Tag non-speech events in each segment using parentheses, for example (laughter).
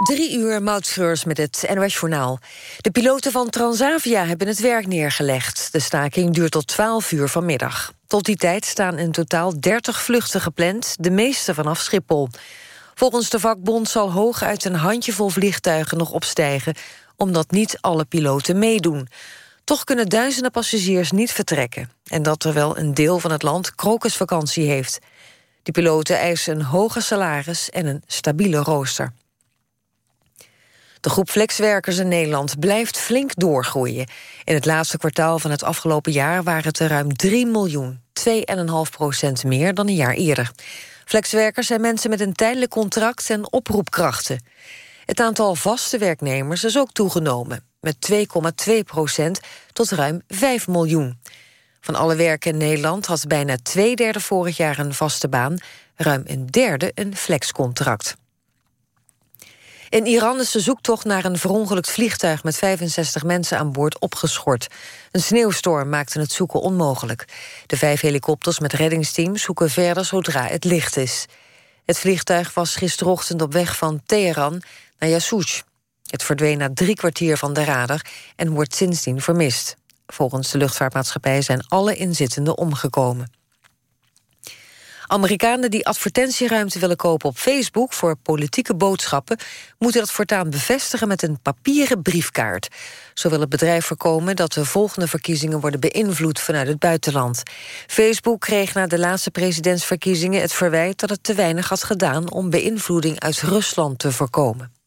Drie uur Moutschreurs met het NOS Journaal. De piloten van Transavia hebben het werk neergelegd. De staking duurt tot 12 uur vanmiddag. Tot die tijd staan in totaal 30 vluchten gepland, de meeste vanaf Schiphol. Volgens de vakbond zal hooguit een handjevol vliegtuigen nog opstijgen... omdat niet alle piloten meedoen. Toch kunnen duizenden passagiers niet vertrekken. En dat terwijl een deel van het land krokusvakantie heeft. De piloten eisen een hoger salaris en een stabiele rooster. De groep flexwerkers in Nederland blijft flink doorgroeien. In het laatste kwartaal van het afgelopen jaar waren het er ruim 3 miljoen, 2,5 procent meer dan een jaar eerder. Flexwerkers zijn mensen met een tijdelijk contract en oproepkrachten. Het aantal vaste werknemers is ook toegenomen, met 2,2 procent tot ruim 5 miljoen. Van alle werken in Nederland had bijna twee derde vorig jaar een vaste baan, ruim een derde een flexcontract. In Iran is de zoektocht naar een verongelukt vliegtuig... met 65 mensen aan boord opgeschort. Een sneeuwstorm maakte het zoeken onmogelijk. De vijf helikopters met reddingsteams zoeken verder zodra het licht is. Het vliegtuig was gisterochtend op weg van Teheran naar Yasouj. Het verdween na drie kwartier van de radar en wordt sindsdien vermist. Volgens de luchtvaartmaatschappij zijn alle inzittenden omgekomen. Amerikanen die advertentieruimte willen kopen op Facebook... voor politieke boodschappen, moeten dat voortaan bevestigen... met een papieren briefkaart. Zo wil het bedrijf voorkomen dat de volgende verkiezingen... worden beïnvloed vanuit het buitenland. Facebook kreeg na de laatste presidentsverkiezingen het verwijt... dat het te weinig had gedaan om beïnvloeding uit Rusland te voorkomen.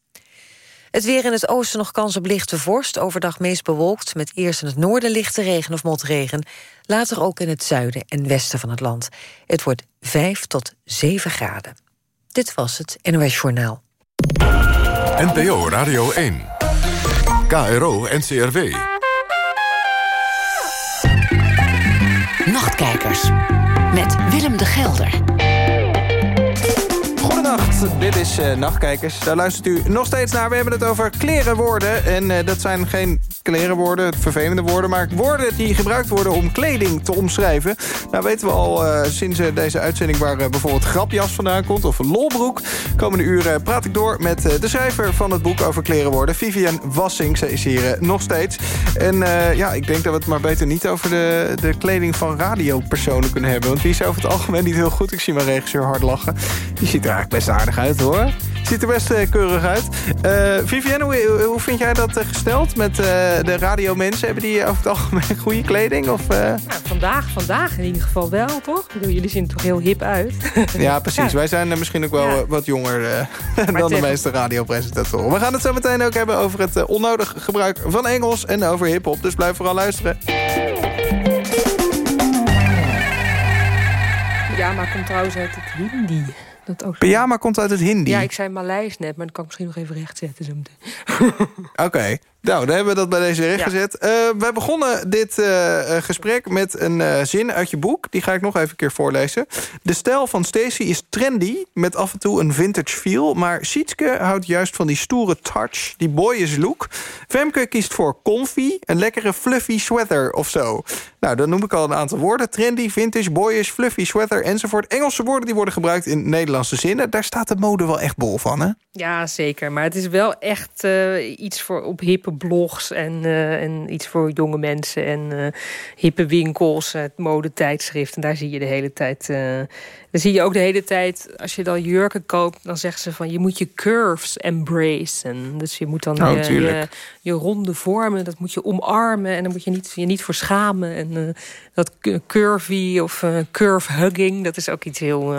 Het weer in het oosten nog kans op lichte vorst. Overdag meest bewolkt, met eerst in het noorden lichte regen of motregen. Later ook in het zuiden en westen van het land. Het wordt 5 tot 7 graden. Dit was het NOS Journaal. NPO Radio 1. KRO NCRW. Nachtkijkers. Met Willem de Gelder. Goedenacht, dit is uh, Nachtkijkers. Daar luistert u nog steeds naar. We hebben het over klerenwoorden. En uh, dat zijn geen klerenwoorden, vervelende woorden... maar woorden die gebruikt worden om kleding te omschrijven. Nou weten we al uh, sinds deze uitzending... waar bijvoorbeeld grapjas vandaan komt of lolbroek. Komende uren praat ik door met de schrijver van het boek over klerenwoorden... Vivian Wassing, ze is hier nog steeds. En ja, ik denk dat we het maar beter niet over de, de kleding van radiopersonen kunnen hebben. Want die is over het algemeen niet heel goed. Ik zie mijn regisseur hard lachen. Die ziet er eigenlijk best aardig uit hoor. Ziet er best uh, keurig uit. Uh, Vivienne, hoe, hoe, vind jij dat uh, gesteld met de radiomensen? Hebben die over het algemeen (laughs) goede kleding? Of, nou, vandaag, vandaag in ieder geval wel, toch? Bedoel, jullie zien er toch heel hip uit? (laughs) ja, precies. Ja. Wij zijn misschien ook wel ja. wat jonger (laughs) dan de meeste radiopresentatoren. We gaan het zo meteen ook hebben over het onnodig gebruik van Engels en over hiphop. Dus blijf vooral luisteren. Ja, maar komt trouwens uit het Hindi. Dat ook Pyjama komt uit het Hindi? Ja, ik zei Maleis net, maar dat kan ik misschien nog even rechtzetten. Oké. Nou, dan hebben we dat bij deze recht gezet. Uh, wij begonnen dit uh, gesprek met een uh, zin uit je boek. Die ga ik nog even een keer voorlezen. De stijl van Stacy is trendy, met af en toe een vintage feel. Maar Sietske houdt juist van die stoere touch, die boyish look. Femke kiest voor comfy, een lekkere fluffy sweater of zo. Nou, dan noem ik al een aantal woorden. Trendy, vintage, boyish, fluffy sweater enzovoort. Engelse woorden die worden gebruikt in Nederlandse zinnen. Daar staat de mode wel echt bol van, hè? Ja, zeker. Maar het is wel echt iets voor op hippe blogs en, uh, en iets voor jonge mensen en uh, hippe winkels, het modetijdschrift. En daar zie je de hele tijd. Dan zie je ook de hele tijd, als je dan jurken koopt, dan zeggen ze van je moet je curves embracen. Dus je moet dan oh, je, je, je, ronde vormen, dat moet je omarmen en dan moet je niet, je niet voor schamen. En dat curvy of curve hugging, dat is ook iets heel,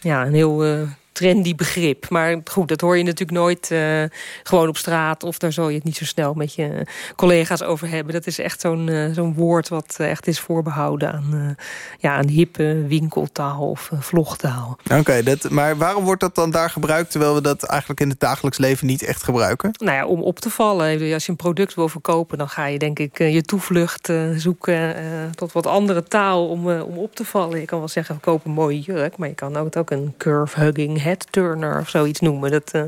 ja, een heel trendy begrip. Maar goed, dat hoor je natuurlijk nooit uh, gewoon op straat... of daar zal je het niet zo snel met je collega's over hebben. Dat is echt zo'n uh, zo'n woord wat echt is voorbehouden aan, uh, ja, aan hippe winkeltaal of vlogtaal. Oké, dat maar waarom wordt dat dan daar gebruikt... terwijl we dat eigenlijk in het dagelijks leven niet echt gebruiken? Nou ja, om op te vallen. Als je een product wil verkopen... dan ga je denk ik je toevlucht zoeken tot wat andere taal om, om op te vallen. Je kan wel zeggen, koop een mooie jurk... maar je kan ook, ook een curve hugging head turner of zoiets noemen. Dat, uh,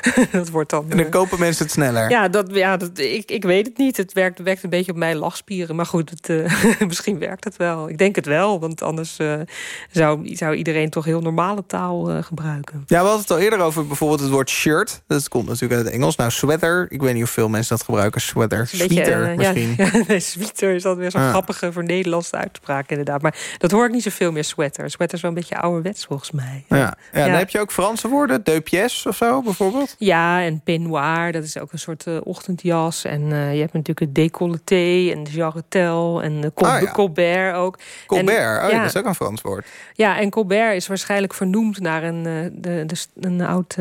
(laughs) dat wordt dan... En dan kopen mensen het sneller. Ja, dat, ja dat, ik, ik weet het niet. Het werkt, werkt een beetje op mijn lachspieren. Maar goed, het, (laughs) misschien werkt het wel. Ik denk het wel, want anders zou, zou iedereen toch heel normale taal gebruiken. Ja, we hadden het al eerder over bijvoorbeeld het woord shirt. Dat komt natuurlijk uit het Engels. Nou, sweater. Ik weet niet of veel mensen dat gebruiken. Sweater, sweater misschien. Ja, (laughs) ja nee, sweater is altijd weer zo'n ah. grappige voor Nederlandse uitspraak inderdaad. Maar dat hoor ik niet zoveel meer sweater. Sweater is wel een beetje ouderwets volgens mij. Ja, ja, ja. dan heb je ook Franse woorden. De pièce of zo bijvoorbeeld. Ja, en peignoir. Dat is ook een soort uh, ochtendjas. En uh, je hebt natuurlijk het décolleté en de jarretel. En de col oh, Colbert ook. Colbert, en, oh, dat is ook een Frans woord. Ja, en Colbert is waarschijnlijk vernoemd naar een, uh, de, de, een oud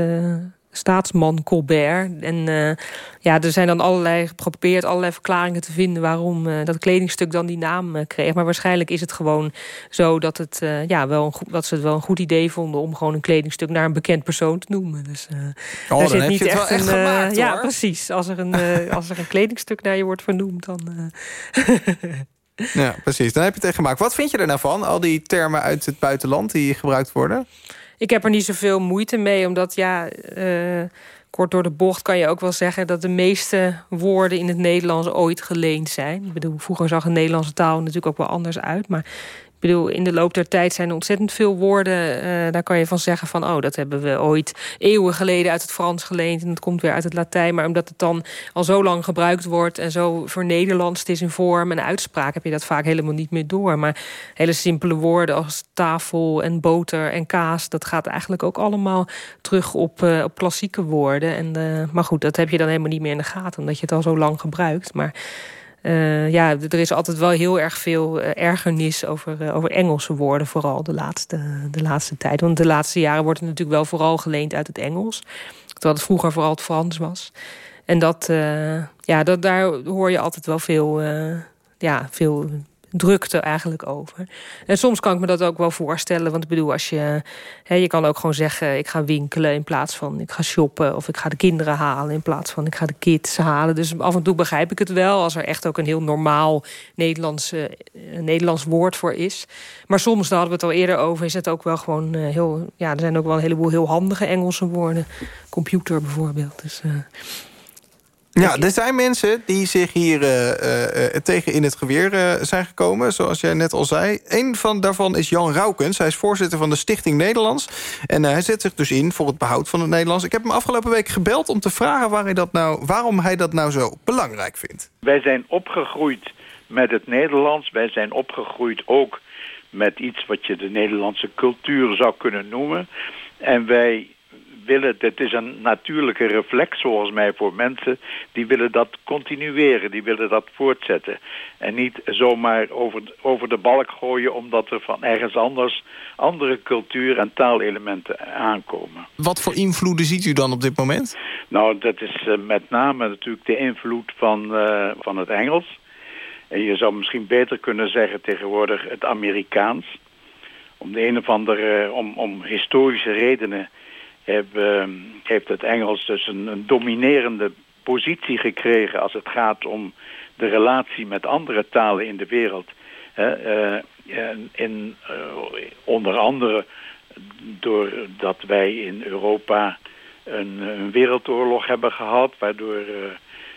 staatsman Colbert. En uh, ja, er zijn dan allerlei geprobeerd allerlei verklaringen te vinden waarom uh, dat kledingstuk dan die naam uh, kreeg. Maar waarschijnlijk is het gewoon zo dat, het, ja, wel een goed, dat ze het wel een goed idee vonden om gewoon een kledingstuk naar een bekend persoon te noemen. Dus oh, daar zit niet echt een. Gemaakt, ja, precies. Als er, een, (laughs) als er een kledingstuk naar je wordt vernoemd, dan. ja, precies. Dan heb je het echt gemaakt. Wat vind je er nou van? Al die termen uit het buitenland die gebruikt worden? Ik heb er niet zoveel moeite mee, omdat ja... Uh, kort door de bocht kan je ook wel zeggen... dat de meeste woorden in het Nederlands ooit geleend zijn. Ik bedoel, vroeger zag een Nederlandse taal natuurlijk ook wel anders uit... maar ik bedoel, in de loop der tijd zijn er ontzettend veel woorden. Uh, daar kan je van zeggen van, oh, dat hebben we ooit eeuwen geleden uit het Frans geleend. En dat komt weer uit het Latijn. Maar omdat het dan al zo lang gebruikt wordt en zo voor Nederlands is in vorm en uitspraak, heb je dat vaak helemaal niet meer door. Maar hele simpele woorden als tafel en boter en kaas, dat gaat eigenlijk ook allemaal terug op, uh, op klassieke woorden. En, uh, maar goed, dat heb je dan helemaal niet meer in de gaten, omdat je het al zo lang gebruikt. Maar uh, ja, er is altijd wel heel erg veel uh, ergernis over, uh, over Engelse woorden, vooral de laatste, de laatste tijd. Want de laatste jaren wordt het natuurlijk wel vooral geleend uit het Engels. Terwijl het vroeger vooral het Frans was. En dat, ja, dat, daar hoor je altijd wel veel, ja, veel drukte eigenlijk over. En soms kan ik me dat ook wel voorstellen. Want ik bedoel, als je, hè, je kan ook gewoon zeggen... ik ga winkelen in plaats van ik ga shoppen... of ik ga de kinderen halen in plaats van ik ga de kids halen. Dus af en toe begrijp ik het wel... als er echt ook een heel normaal Nederlands, uh, Nederlands woord voor is. Maar soms, daar hadden we het al eerder over... is het ook wel gewoon uh, heel... ja, er zijn ook wel een heleboel heel handige Engelse woorden. Computer bijvoorbeeld. Dus... Uh, ja, er zijn mensen die zich hier uh, uh, tegen in het geweer zijn gekomen, zoals jij net al zei. Een van daarvan is Jan Raukens. Hij is voorzitter van de Stichting Nederlands. En hij zet zich dus in voor het behoud van het Nederlands. Ik heb hem afgelopen week gebeld om te vragen dat nou, waarom hij dat nou zo belangrijk vindt. Wij zijn opgegroeid met het Nederlands. Wij zijn opgegroeid ook met iets wat je de Nederlandse cultuur zou kunnen noemen. En wij willen, het is een natuurlijke reflex volgens mij voor mensen, die willen dat continueren, die willen dat voortzetten. En niet zomaar over, over de balk gooien omdat er van ergens anders andere cultuur- en taalelementen aankomen. Wat voor invloeden ziet u dan op dit moment? Nou, dat is uh, met name natuurlijk de invloed van, uh, van het Engels. En je zou misschien beter kunnen zeggen tegenwoordig het Amerikaans. Om de een of andere, om, om historische redenen hebben, heeft het Engels dus een, dominerende positie gekregen als het gaat om de relatie met andere talen in de wereld. Uh, in, uh, onder andere doordat wij in Europa een, een wereldoorlog hebben gehad, waardoor uh,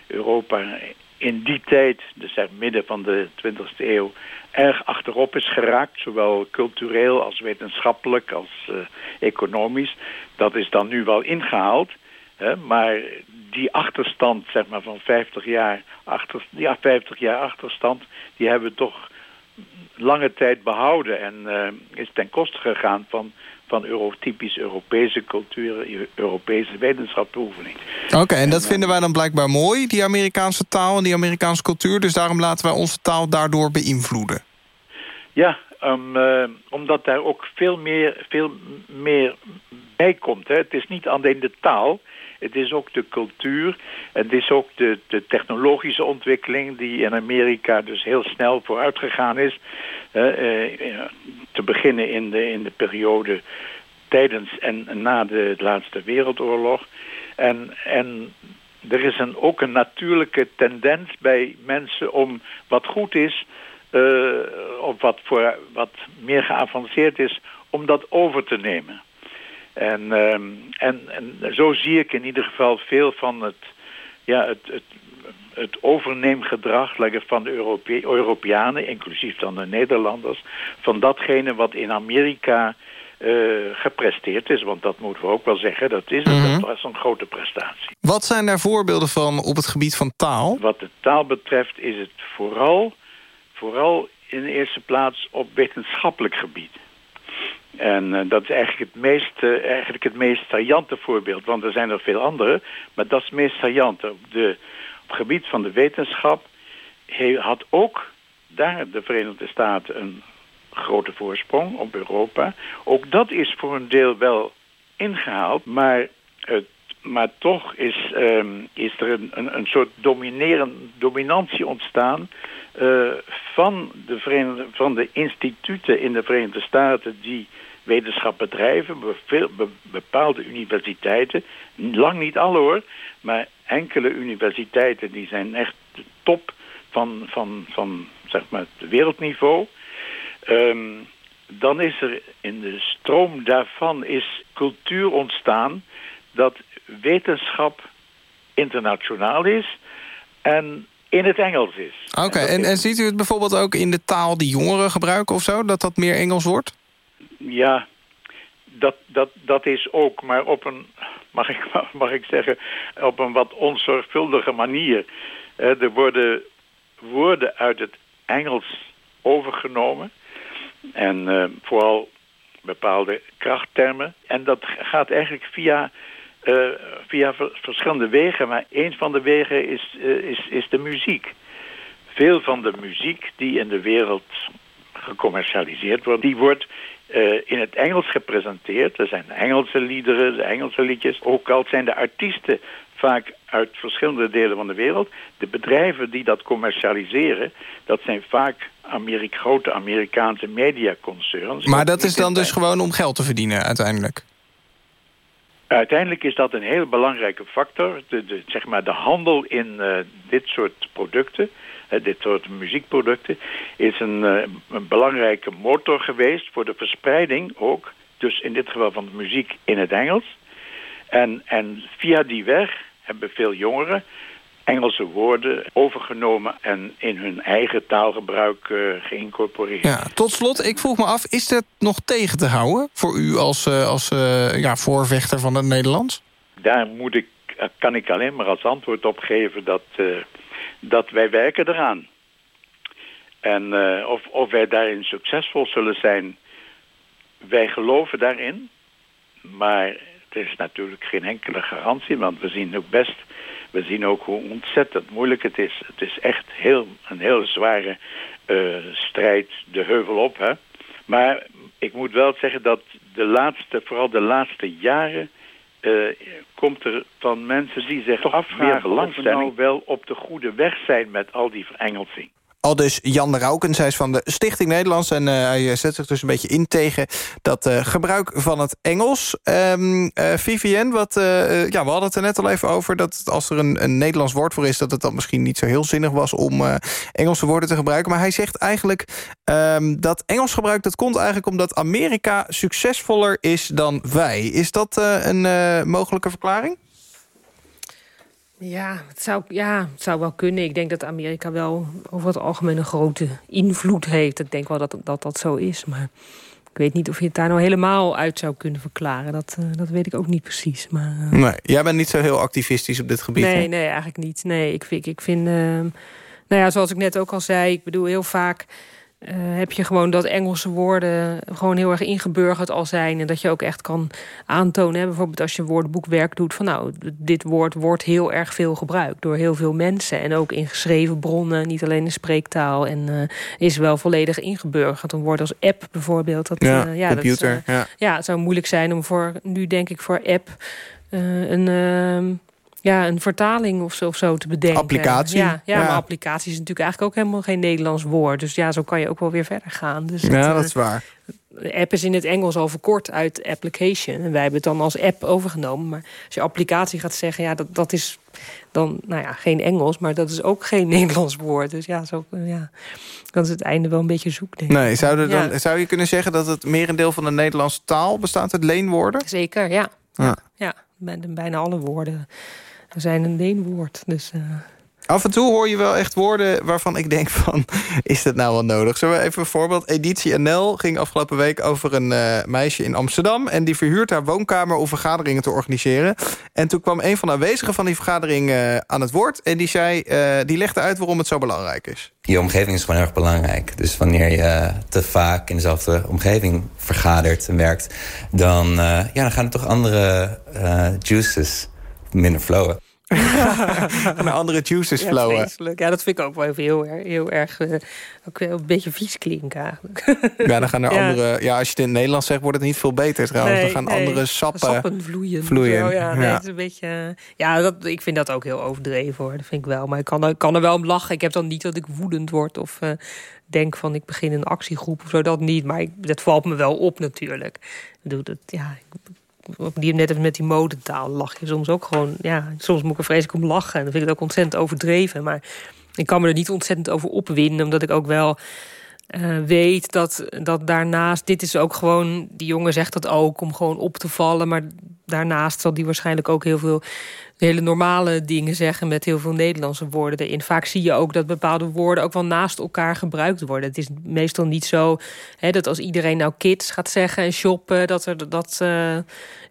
Europa in die tijd, dus zeg midden van de 20e eeuw, erg achterop is geraakt, zowel cultureel als wetenschappelijk als uh, economisch. Dat is dan nu wel ingehaald, hè, maar die achterstand zeg maar, van 50 jaar, achter, ja, 50 jaar achterstand, die hebben we toch lange tijd behouden en uh, is ten koste gegaan van van Euro, typisch Europese cultuur, Europese wetenschapsbeoefening. Oké, en dat vinden wij dan blijkbaar mooi, die Amerikaanse taal en die Amerikaanse cultuur. Dus daarom laten wij onze taal daardoor beïnvloeden. Ja, um, uh, omdat daar ook veel meer, veel meer bij komt. Hè. Het is niet alleen de taal, het is ook de cultuur. Het is ook de, de technologische ontwikkeling die in Amerika dus heel snel vooruit gegaan is. Uh, te beginnen in de, in de periode tijdens en na de Laatste Wereldoorlog. En, en er is een, ook een natuurlijke tendens bij mensen om wat goed is... Uh, of wat, voor, wat meer geavanceerd is, om dat over te nemen. En, ehm, en, en zo zie ik in ieder geval veel van het, ja, het, het, het overneemgedrag van de Europe Europeanen, inclusief dan de Nederlanders, van datgene wat in Amerika uh, gepresteerd is. Want dat moeten we ook wel zeggen, dat is, mm dat was een grote prestatie. Wat zijn daar voorbeelden van op het gebied van taal? Wat de taal betreft is het vooral, vooral in de eerste plaats op wetenschappelijk gebied. En uh, dat is eigenlijk het, meest, uh, eigenlijk het meest saillante voorbeeld, want er zijn er veel andere, maar dat is het meest saillante. Op, de, op het gebied van de wetenschap had ook daar de Verenigde Staten een grote voorsprong op Europa. Ook dat is voor een deel wel ingehaald, maar, het, maar toch is, um, is er een, een, soort domineren, dominantie ontstaan uh, van, de van de instituten in de Verenigde Staten die wetenschap bedrijven, bepaalde universiteiten, lang niet alle hoor, maar enkele universiteiten die zijn echt de top van, van, van zeg maar, het wereldniveau. Um, dan is er in de stroom daarvan is cultuur ontstaan dat wetenschap internationaal is en in het Engels is. Oké, en, en, ziet u het bijvoorbeeld ook in de taal die jongeren gebruiken of zo, dat dat meer Engels wordt? Ja, dat, dat, dat is ook, maar op een, mag ik, (laughs) mag ik zeggen, op een wat onzorgvuldige manier. er worden woorden uit het Engels overgenomen. En uh, vooral bepaalde krachttermen. En dat gaat eigenlijk via, uh, via verschillende wegen. Maar een van de wegen is, uh, is, is de muziek. Veel van de muziek die in de wereld gecommercialiseerd wordt... die wordt in het Engels gepresenteerd. Er zijn Engelse liederen, de Engelse liedjes. Ook al zijn de artiesten vaak uit verschillende delen van de wereld. De bedrijven die dat commercialiseren, dat zijn vaak grote Amerikaanse mediaconcerns. Maar dat is dan dus gewoon om geld te verdienen uiteindelijk? Uiteindelijk is dat een heel belangrijke factor. De, de zeg maar de handel in uh, dit soort producten, dit soort muziekproducten, is een, uh, een, belangrijke motor geweest voor de verspreiding ook, dus in dit geval van de muziek in het Engels. En, en via die weg hebben veel jongeren Engelse woorden overgenomen en in hun eigen taalgebruik uh, geïncorporeerd. Ja, tot slot, ik vroeg me af, is dat nog tegen te houden voor u als, uh, als uh, ja, voorvechter van het Nederlands? Daar moet ik, kan ik alleen maar als antwoord op geven dat, dat wij werken eraan. En of, of wij daarin succesvol zullen zijn, wij geloven daarin. Maar het is natuurlijk geen enkele garantie, want we zien ook best we zien ook hoe ontzettend moeilijk het is. Het is echt heel, een heel zware uh, strijd de heuvel op. Hè? Maar ik moet wel zeggen dat de laatste, vooral de laatste jaren... Uh, komt er van mensen die zich afvragen of we nou wel op de goede weg zijn met al die verengelsing. Al dus Jan de Rauken, zij is van de Stichting Nederlands... en uh, hij zet zich dus een beetje in tegen dat uh, gebruik van het Engels. Um, uh, Vivienne, wat, ja, we hadden het er net al even over... dat als er een, een Nederlands woord voor is... dat het dan misschien niet zo heel zinnig was om Engelse woorden te gebruiken. Maar hij zegt eigenlijk um, dat Engels gebruik... dat komt eigenlijk omdat Amerika succesvoller is dan wij. Is dat een mogelijke verklaring? Ja het, zou, ja, het zou wel kunnen. Ik denk dat Amerika wel over het algemeen een grote invloed heeft. Ik denk wel dat dat, dat zo is, maar... Ik weet niet of je het daar nou helemaal uit zou kunnen verklaren. Dat, uh, dat weet ik ook niet precies. Maar, uh... nee, jij bent niet zo heel activistisch op dit gebied. Nee, nee eigenlijk niet. Nee, ik vind, ik vind uh, nou ja, zoals ik net ook al zei, ik bedoel heel vaak uh, heb je gewoon dat Engelse woorden gewoon heel erg ingeburgerd al zijn. En dat je ook echt kan aantonen. Hè, bijvoorbeeld als je woordenboekwerk doet. Van nou, dit woord wordt heel erg veel gebruikt door heel veel mensen. En ook in geschreven bronnen, niet alleen in spreektaal. En uh, is wel volledig ingeburgerd. Een woord als app bijvoorbeeld. Dat, ja, uh, ja, computer. Dat, ja. ja, het zou moeilijk zijn om voor, nu denk ik voor app... een ehm, ja, een vertaling of zo, of zo te bedenken. Applicatie. Ja, ja, maar applicatie is natuurlijk eigenlijk ook helemaal geen Nederlands woord. Dus ja, zo kan je ook wel weer verder gaan. Dus ja, dat, is waar. de app is in het Engels al verkort uit application. En wij hebben het dan als app overgenomen. Maar als je applicatie gaat zeggen, ja, dat, dat is dan nou ja, geen Engels, maar dat is ook geen (laughs) Nederlands woord. Dus ja, zo, ja dan is het einde wel een beetje zoek, denk ik. Nee, zou, dan, zou je kunnen zeggen dat het merendeel van de Nederlandse taal bestaat uit leenwoorden? Zeker, ja. Ja, ja. bijna alle woorden zijn een leenwoord. Dus, uh... Af en toe hoor je wel echt woorden waarvan ik denk van... (laughs) is dat nou wel nodig? Zullen we even een voorbeeld? Editie NL ging afgelopen week over een uh, meisje in Amsterdam... en die verhuurt haar woonkamer om vergaderingen te organiseren. En toen kwam een van de aanwezigen van die vergadering uh, aan het woord... en die, zei, uh, die legde uit waarom het zo belangrijk is. Je omgeving is gewoon erg belangrijk. Dus wanneer je te vaak in dezelfde omgeving vergadert en werkt... dan, ja, dan gaan er toch andere juices minder flowen. (laughs) een andere juices flowen. Ja, dat vind ik ook wel heel, heel, heel erg... Uh, ook een beetje vies klinken eigenlijk. (laughs) ja, dan gaan er andere... Ja, als je het in het Nederlands zegt, wordt het niet veel beter trouwens. dan gaan andere sappen, sappen vloeien. vloeien. ja, nee, Het is een beetje, ja dat, ik vind dat ook heel overdreven hoor. Dat vind ik wel. Maar ik kan er, kan er wel om lachen. Ik heb dan niet dat ik woedend word of... Uh, denk van ik begin een actiegroep of zo, dat niet. Maar ik, dat valt me wel op natuurlijk. Ik bedoel, dat, ja, die net met die modentaal lach je soms ook gewoon... Ja, soms moet ik er vreselijk om lachen. En dan vind ik het ook ontzettend overdreven. Maar ik kan me er niet ontzettend over opwinden. Omdat ik ook wel uh, weet dat, dat daarnaast... Dit is ook gewoon... Die jongen zegt dat ook om gewoon op te vallen. Maar daarnaast zal die waarschijnlijk ook heel veel hele normale dingen zeggen met heel veel Nederlandse woorden erin. Vaak zie je ook dat bepaalde woorden ook wel naast elkaar gebruikt worden. Het is meestal niet zo hè, dat als iedereen nou kids gaat zeggen en shoppen, dat er dat uh,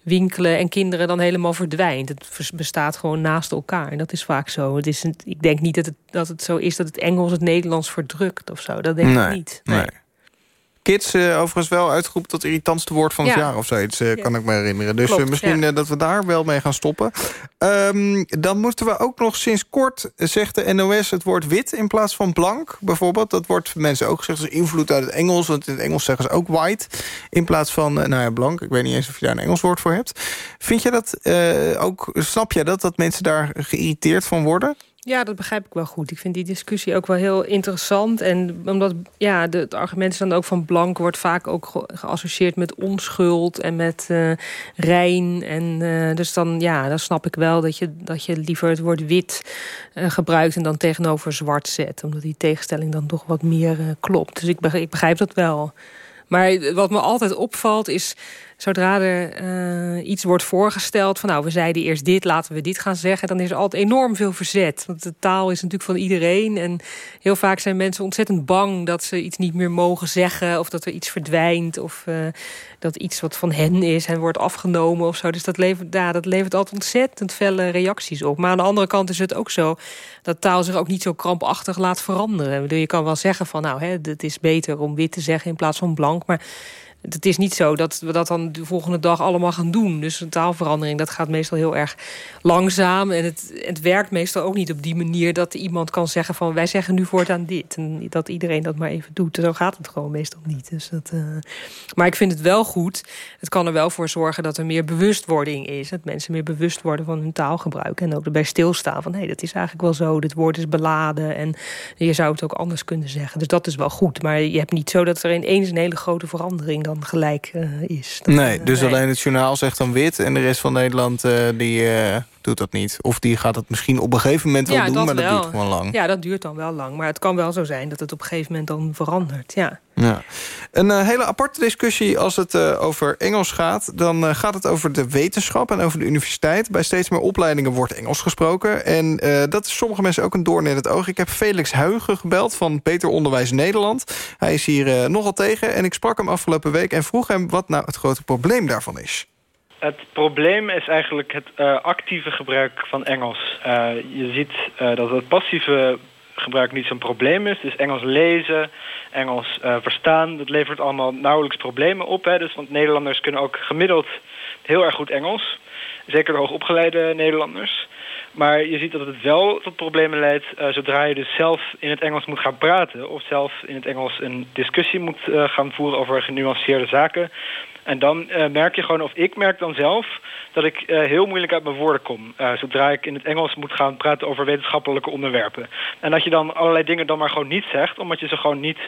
winkelen en kinderen dan helemaal verdwijnt. Het bestaat gewoon naast elkaar. En dat is vaak zo. Het is ik denk niet dat het, dat het zo is dat het Engels het Nederlands verdrukt of zo. Dat denk ik niet. Nee. Kids uh, overigens wel uitgeroepen tot irritantste woord van het jaar of zoiets, uh, kan ik me herinneren. Dus uh, misschien dat we daar wel mee gaan stoppen. Um, dan moeten we ook nog sinds kort, zegt de NOS, het woord wit in plaats van blank. Bijvoorbeeld, dat wordt mensen ook gezegd als invloed uit het Engels. Want in het Engels zeggen ze ook white in plaats van, nou ja, blank. Ik weet niet eens of je daar een Engels woord voor hebt. Vind je dat ook, snap jij dat, dat mensen daar geïrriteerd van worden? Ja, dat begrijp ik wel goed. Ik vind die discussie ook wel heel interessant. En omdat ja, de, het argument is dan ook van blank... wordt vaak ook geassocieerd met onschuld en met uh, rein. En, uh, dus dan, ja, dan snap ik wel dat je, dat je liever het woord wit uh, gebruikt... en dan tegenover zwart zet. Omdat die tegenstelling dan toch wat meer klopt. Dus ik ik begrijp dat wel. Maar wat me altijd opvalt is zodra er uh, iets wordt voorgesteld... van nou, we zeiden eerst dit, laten we dit gaan zeggen... dan is er altijd enorm veel verzet. Want de taal is natuurlijk van iedereen. En heel vaak zijn mensen ontzettend bang... dat ze iets niet meer mogen zeggen... of dat er iets verdwijnt... of uh, dat iets wat van hen is en wordt afgenomen of zo. Dus dat levert, ja, dat levert altijd ontzettend felle reacties op. Maar aan de andere kant is het ook zo... dat taal zich ook niet zo krampachtig laat veranderen. Je kan wel zeggen van nou, het is beter om wit te zeggen in plaats van blank... maar het is niet zo dat we dat dan de volgende dag allemaal gaan doen. Dus een taalverandering, dat gaat meestal heel erg langzaam. En het, het werkt meestal ook niet op die manier dat iemand kan zeggen van... wij zeggen nu voortaan dit. En dat iedereen dat maar even doet. Zo gaat het gewoon meestal niet. Dus dat, uh... Maar ik vind het wel goed. Het kan er wel voor zorgen dat er meer bewustwording is. Dat mensen meer bewust worden van hun taalgebruik. En ook erbij stilstaan van... hé, hey, dat is eigenlijk wel zo. Dit woord is beladen. En je zou het ook anders kunnen zeggen. Dus dat is wel goed. Maar je hebt niet zo dat er ineens een hele grote verandering dan gelijk uh, is. Dat, nee, dus alleen het journaal zegt dan wit... en de rest van Nederland uh, die, uh, doet dat niet. Of die gaat het misschien op een gegeven moment wel doen, maar dat duurt gewoon lang. Ja, dat duurt dan wel lang. Maar het kan wel zo zijn dat het op een gegeven moment dan verandert. Ja. Ja. Een uh, hele aparte discussie als het uh, over Engels gaat. Dan uh, gaat het over de wetenschap en over de universiteit. Bij steeds meer opleidingen wordt Engels gesproken. En dat is sommige mensen ook een doorn in het oog. Ik heb Felix Huigen gebeld van Beter Onderwijs Nederland. Hij is hier nogal tegen. En ik sprak hem afgelopen week en vroeg hem wat nou het grote probleem daarvan is. Het probleem is eigenlijk het actieve gebruik van Engels. Je ziet dat het passieve gebruik niet zo'n probleem is. Dus Engels lezen, Engels verstaan, dat levert allemaal nauwelijks problemen op. Hè? Dus, want Nederlanders kunnen ook gemiddeld heel erg goed Engels. Zeker de hoogopgeleide Nederlanders. Maar je ziet dat het wel tot problemen leidt zodra je dus zelf in het Engels moet gaan praten... of zelf in het Engels een discussie moet gaan voeren over genuanceerde zaken en dan uh, merk je gewoon, of ik merk dan zelf... dat ik heel moeilijk uit mijn woorden kom. Zodra ik in het Engels moet gaan praten over wetenschappelijke onderwerpen. En dat je dan allerlei dingen dan maar gewoon niet zegt... omdat je ze gewoon niet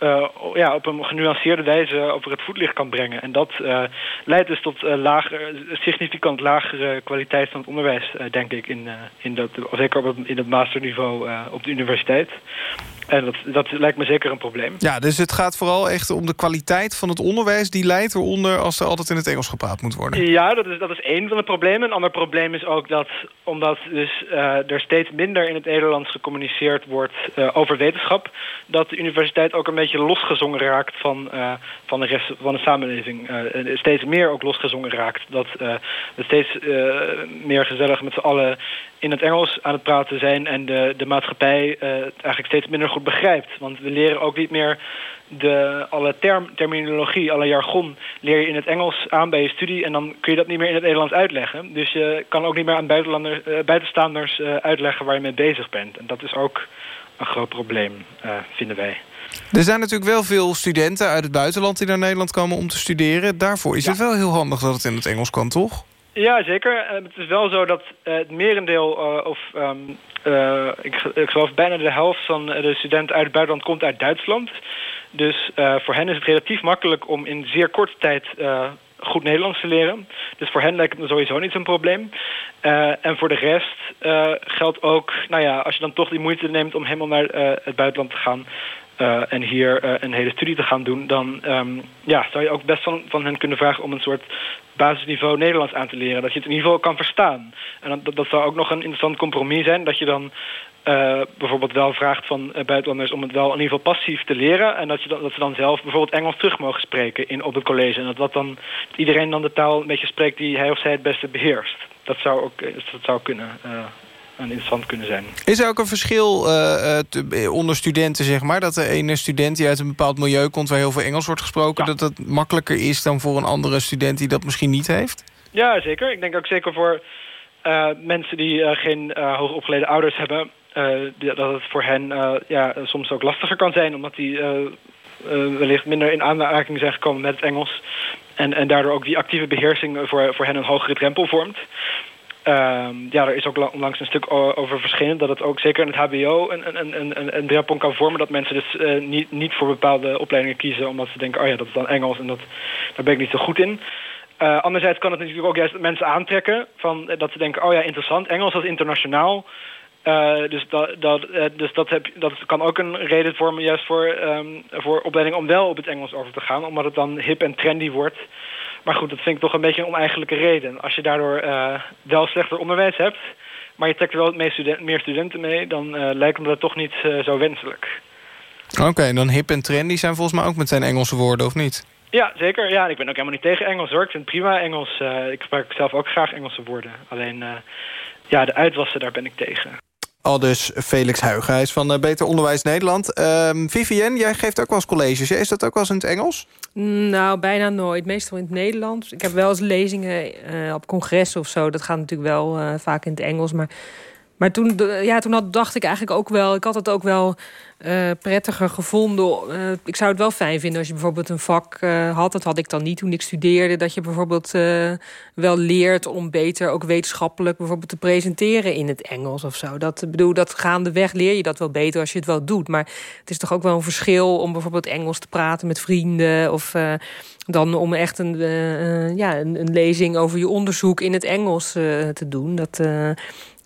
uh, ja, op een genuanceerde wijze over het voetlicht kan brengen. En dat uh, leidt dus tot uh, lager, significant lagere kwaliteit van het onderwijs, denk ik, in, in dat, zeker op het, in het masterniveau op de universiteit. En dat, dat lijkt me zeker een probleem. Ja, dus het gaat vooral echt om de kwaliteit van het onderwijs... die leidt eronder als er altijd in het Engels gepraat moet worden. Ja, dat is, dat is één van de problemen. Een ander probleem is ook dat, omdat dus, uh, er steeds minder in het Nederlands gecommuniceerd wordt uh, over wetenschap... dat de universiteit ook een beetje losgezongen raakt van, uh, van de rest van de samenleving. steeds meer ook losgezongen raakt. Dat we steeds meer gezellig met z'n allen in het Engels aan het praten zijn... en de, de maatschappij eigenlijk steeds minder goed begrijpt. Want we leren ook niet meer de, alle term, terminologie, alle jargon... leer je in het Engels aan bij je studie... en dan kun je dat niet meer in het Nederlands uitleggen. Dus je kan ook niet meer aan buitenlanders, uh, buitenstaanders uh, uitleggen waar je mee bezig bent. En dat is ook een groot probleem, vinden wij. Er zijn natuurlijk wel veel studenten uit het buitenland... die naar Nederland komen om te studeren. Daarvoor is ja. het wel heel handig dat het in het Engels kan, toch? Ja, zeker. het is wel zo dat het merendeel... of um, uh, ik, ik geloof bijna de helft van de studenten uit het buitenland komt uit Duitsland. Dus voor hen is het relatief makkelijk om in zeer korte tijd goed Nederlands te leren. Dus voor hen lijkt het sowieso niet zo'n probleem. en voor de rest geldt ook, nou ja, als je dan toch die moeite neemt om helemaal naar het buitenland te gaan... Uh, en hier uh, een hele studie te gaan doen... dan um, ja, zou je ook best van, van hen kunnen vragen om een soort basisniveau Nederlands aan te leren. Dat je het in ieder geval kan verstaan. En dat, dat zou ook nog een interessant compromis zijn. Dat je dan uh, bijvoorbeeld wel vraagt van buitenlanders om het wel in ieder geval passief te leren. En dat, je dat ze dan zelf bijvoorbeeld Engels terug mogen spreken in, op het college. En dat, dat dan iedereen dan de taal een beetje spreekt die hij of zij het beste beheerst. Dat zou ook dat zou kunnen interessant kunnen zijn. Is er ook een verschil uh, te, onder studenten, zeg maar? Dat de ene student die uit een bepaald milieu komt... waar heel veel Engels wordt gesproken... dat dat makkelijker is dan voor een andere student die dat misschien niet heeft? Ja, zeker. Ik denk ook zeker voor uh, mensen die geen hoogopgeleide ouders hebben... dat het voor hen ja, soms ook lastiger kan zijn... omdat die wellicht minder in aanraking zijn gekomen met het Engels... En, en daardoor ook die actieve beheersing voor, voor hen een hogere drempel vormt. Uh, ja, er is ook onlangs een stuk over verschenen dat het ook zeker in het hbo een, een, een, een kan vormen. Dat mensen dus uh, niet, niet voor bepaalde opleidingen kiezen omdat ze denken, oh ja, dat is dan Engels en dat, daar ben ik niet zo goed in. Uh, anderzijds kan het natuurlijk ook juist mensen aantrekken van, dat ze denken, oh ja, interessant, Engels is internationaal. Uh, dus dat, dat, dus dat, heb, dat kan ook een reden vormen juist voor, um, voor opleidingen om wel op het Engels over te gaan. Omdat het dan hip en trendy wordt. Maar goed, dat vind ik toch een beetje een oneigenlijke reden. Als je daardoor uh, wel slechter onderwijs hebt... maar je trekt er wel meer, studenten, meer studenten mee... dan uh, lijkt me dat toch niet uh, zo wenselijk. Oké, okay, en dan hip en trendy zijn volgens mij ook meteen Engelse woorden, of niet? Ja, zeker. Ja, ik ben ook helemaal niet tegen Engels, hoor. Ik vind prima Engels. ik gebruik zelf ook graag Engelse woorden. Alleen, ja, de uitwassen, daar ben ik tegen. Al dus Felix Huigen. Hij is van uh, Beter Onderwijs Nederland. Uh, jij geeft ook wel eens colleges. Is dat ook wel eens in het Engels? Nou, bijna nooit. Meestal in het Nederlands. Ik heb wel eens lezingen uh, op congressen of zo. Dat gaat natuurlijk wel uh, vaak in het Engels. Maar, maar toen, ja, toen had, dacht ik eigenlijk ook wel... Ik had het ook wel uh, prettiger gevonden. Uh, ik zou het wel fijn vinden als je bijvoorbeeld een vak uh, had. Dat had ik dan niet toen ik studeerde. Dat je bijvoorbeeld wel leert om beter ook wetenschappelijk bijvoorbeeld te presenteren in het Engels of zo. Dat bedoel, dat gaandeweg leer je dat wel beter als je het wel doet. Maar het is toch ook wel een verschil om bijvoorbeeld Engels te praten met vrienden of dan om echt een, ja, een, een, lezing over je onderzoek in het Engels te doen. Dat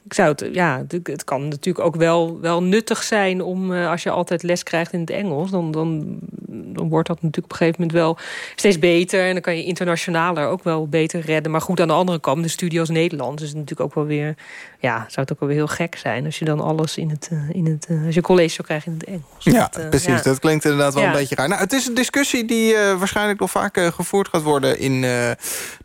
ik zou het, ja, het kan natuurlijk ook wel, wel nuttig zijn om uh, als je altijd les krijgt in het Engels, dan, dan, dan wordt dat natuurlijk op een gegeven moment wel steeds beter. En dan kan je internationaler ook wel beter redden. Maar goed, aan de andere kant, de studio's Nederlands is natuurlijk ook wel weer, ja, zou het ook wel weer heel gek zijn als je dan alles in het, uh, in het uh, als je college zou krijgen in het Engels. Ja, dat, precies. Ja. Dat klinkt inderdaad wel ja. een beetje raar. Nou, het is een discussie die waarschijnlijk nog vaak gevoerd gaat worden in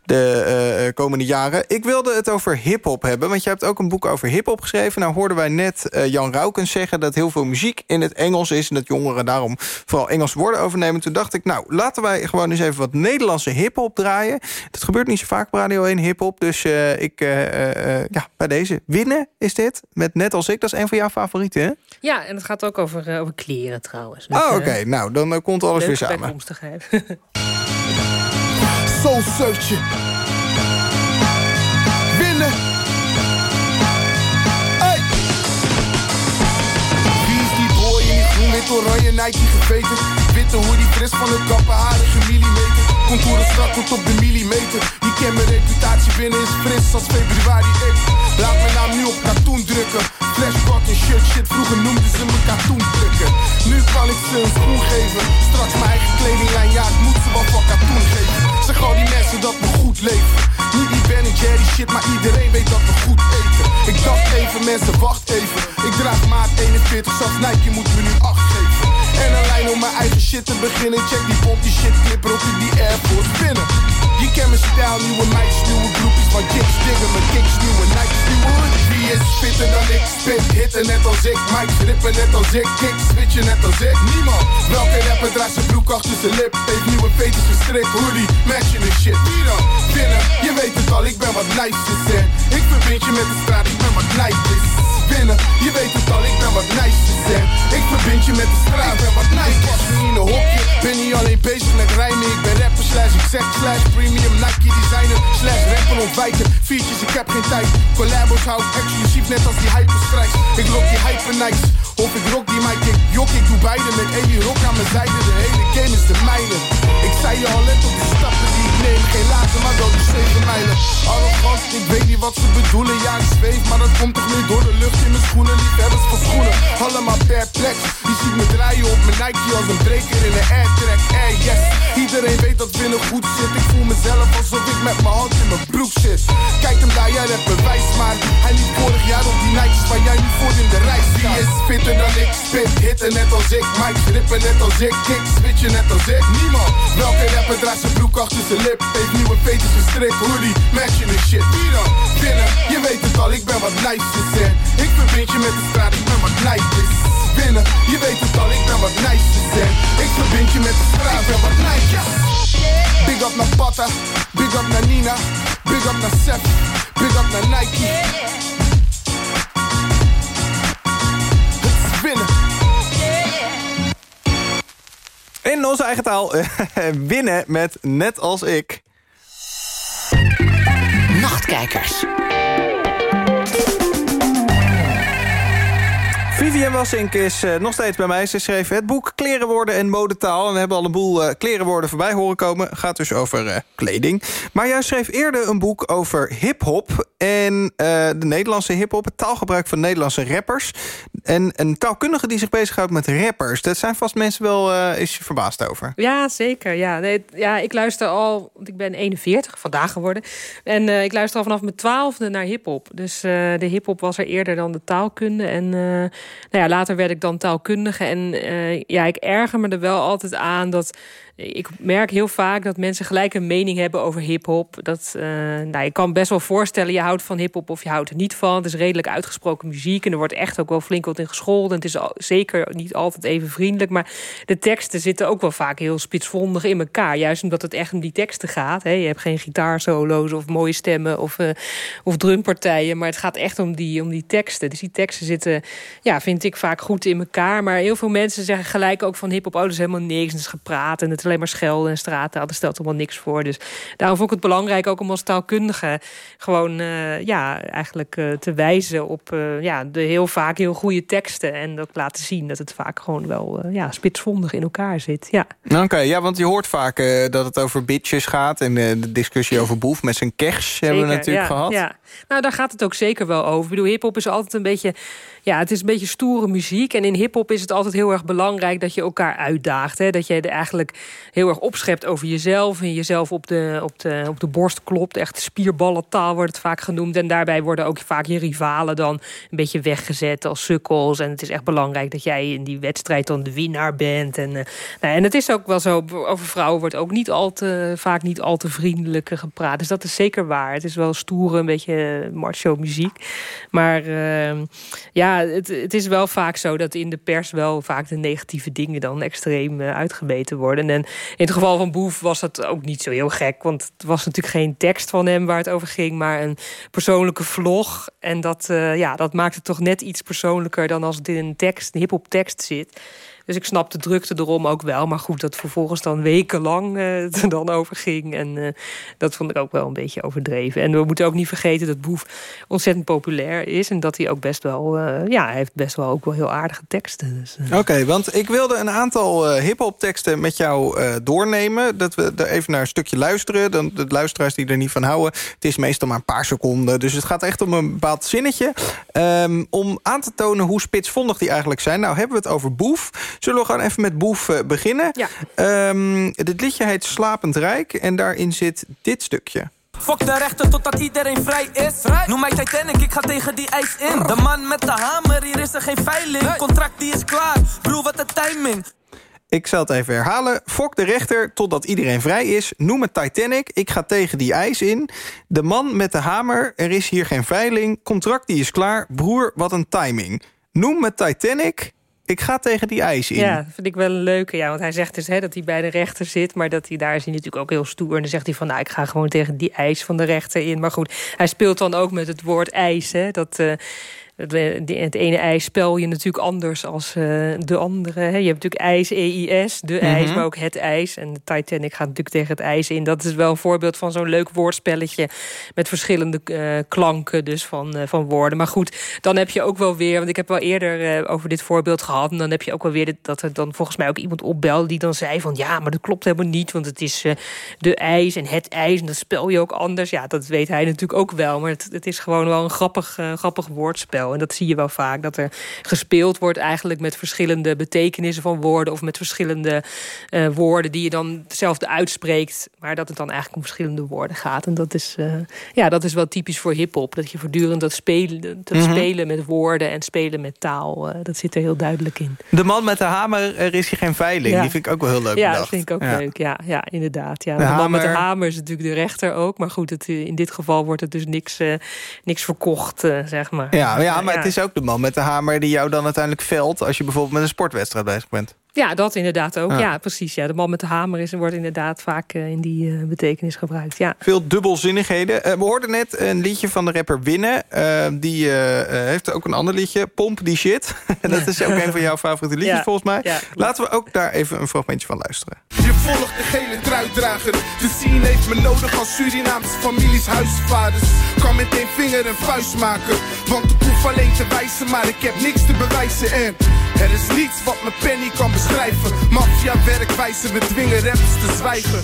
de komende jaren. Ik wilde het over hip-hop hebben, want je hebt ook een boek over hip-hop geschreven. Nou hoorden wij net uh, Jan Raukens zeggen dat heel veel muziek in het Engels is... en dat jongeren daarom vooral Engelse woorden overnemen. Toen dacht ik, nou, laten wij gewoon eens even wat Nederlandse hip-hop draaien. Dat gebeurt niet zo vaak op Radio 1 hip-hop. Dus uh, ik, uh, ja, bij deze. Winnen is dit, met Net als ik. Dat is een van jouw favorieten, hè? Ja, en het gaat ook over, over kleren trouwens. Oh, oké. Okay. Nou, dan komt alles weer samen. Soul (laughs) Searching. Oranje Nike geveten. Witte hoodie fris van de kappen, harige millimeter. Contouren strak tot op de millimeter. Je kent mijn reputatie binnen is fris als februari ik. Laat mijn naam nu op cartoon drukken. Flashback en shirt shit, vroeger noemden ze me cartoon drukken. Nu kan ik ze een schoen geven. Straks mijn eigen kledinglijn, ja, ik moet ze wel van cartoon geven. Zeg al die mensen dat we goed leven. Niet die Ben Jerry shit, maar iedereen weet dat we goed eten. Ik dacht even, mensen, wacht even. Ik draag maat 41, zelfs Nike moet me nu 8 geven. En een lijn om mijn eigen shit te beginnen. Check die pop, die shit clipper op in die Air Force binnen. Je ken mijn stijl, nieuwe meisjes, nieuwe groepjes van chicks diggen mijn kicks, nieuwe Nikes, nieuwe. Wie is fitter dan ik, spit hitten net als ik, Mike rippen net als ik, kick switchen net als ik. Niemand, welke rapper draagt zijn broek achter zijn lip, heeft nieuwe veters gestrikt, hoodie, matching de shit. Wie dan? Binnen, je weet het al, ik ben wat nice en ik verbind je met de straat, ik ben wat nice. Je weet het al, ik ben wat nice en ik verbind je met de straat, ik ben wat nice. Ik was niet in een hokje, ben niet alleen bezig met rijmen, ik ben rapper slash exec slash premium Nike designer slash rapper ontwijken. Features, ik heb geen tijd. Collabos hou ik exclusief net als die hyperstrijks. Ik rock die hyper Nikes, of ik rock die mic. Ik jok, ik doe beide met Eli Rock aan mijn zijde. De hele game is de mijne. Ik zei je al, let op de stappen die ik neem. Geen later, maar wel de zeven mijlen. Arrogant, ik weet niet wat ze bedoelen. Ja, ik zweef, maar dat komt toch niet door de lucht in mijn schoenen. Liefhebbers van schoenen, allemaal perplex. Die ziet me draaien op mijn Nike als een breker in een airtrack. Air yes, iedereen weet dat binnen goed zit. Ik voel mezelf alsof ik met mijn hand in mijn broek zit. Kijk hem daar, jij hebt bewijs, maar hij liep vorig jaar op die Nikes waar jij nu voor in de reis Wie is fitter dan ik, spit hitten net als ik, Mike rippen net als ik, kick switchen net als ik. Niemand, welke rapper draagt zijn broek achter zijn lip, heeft nieuwe veters gestrikt, hoodie, matching de shit. Wie dan? Binnen, je weet het al, ik ben wat nice en verbind je met de straat, ik ben wat nice is. Binnen, je weet het al, ik ben wat nice en ik verbind je met de straat, ik ben wat nice Big up naar Patta, big up naar Nina, big up naar Seth, big up naar Nike. Het is winnen. In onze eigen taal (laughs) winnen met net als ik. Nachtkijkers. Vivian Wassink is uh, nog steeds bij mij. Ze schreef het boek Klerenwoorden en Modetaal. En we hebben al een boel uh, klerenwoorden voorbij horen komen. Gaat dus over uh, kleding. Maar jij schreef eerder een boek over hip-hop. En de Nederlandse hip-hop. Het taalgebruik van Nederlandse rappers. En een taalkundige die zich bezighoudt met rappers. Dat zijn vast mensen wel is verbaasd over. Ja, zeker. Ja, nee, ja ik luister al. Ik ben 41 vandaag geworden. En ik luister al vanaf mijn twaalfde naar hip-hop. Dus de hip-hop was er eerder dan de taalkunde. En nou ja, later werd ik dan taalkundige. En uh, ja, ik erger me er wel altijd aan dat ik merk heel vaak dat mensen gelijk een mening hebben over hip-hop. Dat, uh, nou, je kan best wel voorstellen, je houdt van hip-hop of je houdt er niet van. Het is redelijk uitgesproken muziek en er wordt echt ook wel flink wat in gescholden. Het is al, zeker niet altijd even vriendelijk, maar de teksten zitten ook wel vaak heel spitsvondig in elkaar. Juist omdat het echt om die teksten gaat. Hè. Je hebt geen gitaarsolo's of mooie stemmen of, uh, of drumpartijen, maar het gaat echt om die, om die teksten. Dus die teksten zitten, ja, vind ik vaak goed in elkaar. Maar heel veel mensen zeggen gelijk ook van hip-hop, oh, dat is helemaal niks, het is gepraat en het alleen maar schelden en straten. Dat stelt helemaal niks voor. Dus daarom vond ik het belangrijk ook om als taalkundige gewoon uh, ja, eigenlijk uh, te wijzen op uh, ja, de heel vaak heel goede teksten. En ook laten zien dat het vaak gewoon wel ja, spitsvondig in elkaar zit. Ja. Oké, ja, want je hoort vaak dat het over bitches gaat. En de discussie over Boef met zijn kers hebben we natuurlijk ja, gehad. Ja. Nou, daar gaat het ook zeker wel over. Ik bedoel, hiphop is altijd een beetje ja, het is een beetje stoere muziek. En in hip-hop is het altijd heel erg belangrijk dat je elkaar uitdaagt. Hè? Dat je er eigenlijk heel erg opschept over jezelf. En jezelf op de, op de, op de borst klopt. Echt spierballentaal wordt het vaak genoemd. En daarbij worden ook vaak je rivalen dan een beetje weggezet als sukkels. En het is echt belangrijk dat jij in die wedstrijd dan de winnaar bent. En, uh, nou, en het is ook wel zo, over vrouwen wordt ook niet al te, vaak niet al te vriendelijk gepraat. Dus dat is zeker waar. Het is wel stoere, een beetje macho muziek. Maar uh, ja, het, het, is wel vaak zo dat in de pers wel vaak de negatieve dingen dan extreem uh, uitgemeten worden. En in het geval van Boef was dat ook niet zo heel gek. Want het was natuurlijk geen tekst van hem waar het over ging, maar een persoonlijke vlog. En dat, uh, ja, dat maakt het toch net iets persoonlijker dan als het in een tekst, een hip-hop tekst zit. Dus ik snap de drukte erom ook wel. Maar goed, dat vervolgens dan wekenlang het (laughs) er dan over ging. En uh, dat vond ik ook wel een beetje overdreven. En we moeten ook niet vergeten dat Boef ontzettend populair is. En dat hij ook best wel, uh, ja, heeft best wel ook wel heel aardige teksten. Dus, Oké, want ik wilde een aantal hip-hop teksten met jou doornemen. Dat we er even naar een stukje luisteren. Dan de luisteraars die er niet van houden. Het is meestal maar een paar seconden. Dus het gaat echt om een bepaald zinnetje. Um, om aan te tonen hoe spitsvondig die eigenlijk zijn. Nou hebben we het over Boef. Zullen we gewoon even met Boef uh, beginnen? Ja. Um, dit liedje heet Slapend Rijk. En daarin zit dit stukje. Fok de rechter totdat iedereen vrij is. Vrij. Noem mij Titanic, ik ga tegen die ijs in. De man met de hamer, hier is er geen veiling. Contract die is klaar, broer wat de timing. Ik zal het even herhalen. Fok de rechter totdat iedereen vrij is. Noem het Titanic. Ik ga tegen die ijs in. De man met de hamer. Er is hier geen veiling. Contract die is klaar. Broer, wat een timing. Noem het Titanic. Ik ga tegen die ijs in. Ja, vind ik wel een leuke. Ja, want hij zegt dus hè, dat hij bij de rechter zit. Maar dat hij daar is hij natuurlijk ook heel stoer. En dan zegt hij van, nou, ik ga gewoon tegen die ijs van de rechter in. Maar goed, hij speelt dan ook met het woord ijs. Hè, dat... Uh, het ene ijs spel je natuurlijk anders als uh, de andere. Hè. Je hebt natuurlijk ijs, EIS, de mm -hmm. ijs, maar ook het ijs. En de Titanic gaat natuurlijk tegen het ijs in. Dat is wel een voorbeeld van zo'n leuk woordspelletje... met verschillende uh, klanken dus van, uh, van woorden. Maar goed, dan heb je ook wel weer... want ik heb wel eerder over dit voorbeeld gehad... en dan heb je ook wel weer dat er dan volgens mij ook iemand opbelde... die dan zei van ja, maar dat klopt helemaal niet... want het is de ijs en het ijs en dat spel je ook anders. Ja, dat weet hij natuurlijk ook wel. Maar het, het is gewoon wel een grappig, grappig woordspel. En dat zie je wel vaak. Dat er gespeeld wordt eigenlijk met verschillende betekenissen van woorden... of met verschillende uh, woorden die je dan hetzelfde uitspreekt... maar dat het dan eigenlijk om verschillende woorden gaat. En dat is, uh, ja, dat is wel typisch voor hiphop. Dat je voortdurend dat, spelen, dat mm -hmm. spelen met woorden en spelen met taal... Uh, dat zit er heel duidelijk in. De man met de hamer, er is hier geen veiling. Ja. Die vind ik ook wel heel leuk Ja, bedacht. dat vind ik ook ja. leuk. Ja, ja inderdaad. Ja. De De, man hamer- met de hamer is natuurlijk de rechter ook. Maar goed, het, in dit geval wordt het dus niks, eh, niks verkocht, eh, zeg maar. Ja, ja, maar het is ook de man met de hamer die jou dan uiteindelijk velt... als je bijvoorbeeld met een sportwedstrijd bezig bent. Ja, dat inderdaad ook. Ja. Ja, precies. Ja. De man met de hamer is, wordt inderdaad vaak eh, in die eh, betekenis gebruikt. Ja. Veel dubbelzinnigheden. Eh, we hoorden net een liedje van de rapper Winnen. Eh, die heeft ook een ander liedje, Pomp die shit. En (laughs) dat is ook een van jouw favoriete liedjes Ja. volgens mij. Ja. Laten we ook daar even een fragmentje van luisteren. Je volgt de gele truitdrager. De scene heeft me nodig als Surinaamse families huisvaders. Kan met één vinger een vuist maken. Want ik hoef alleen te wijzen, maar ik heb niks te bewijzen. En er is niets wat mijn pen niet kan beschrijven. Maffia werkwijze, we dwingen rappers te zwijgen.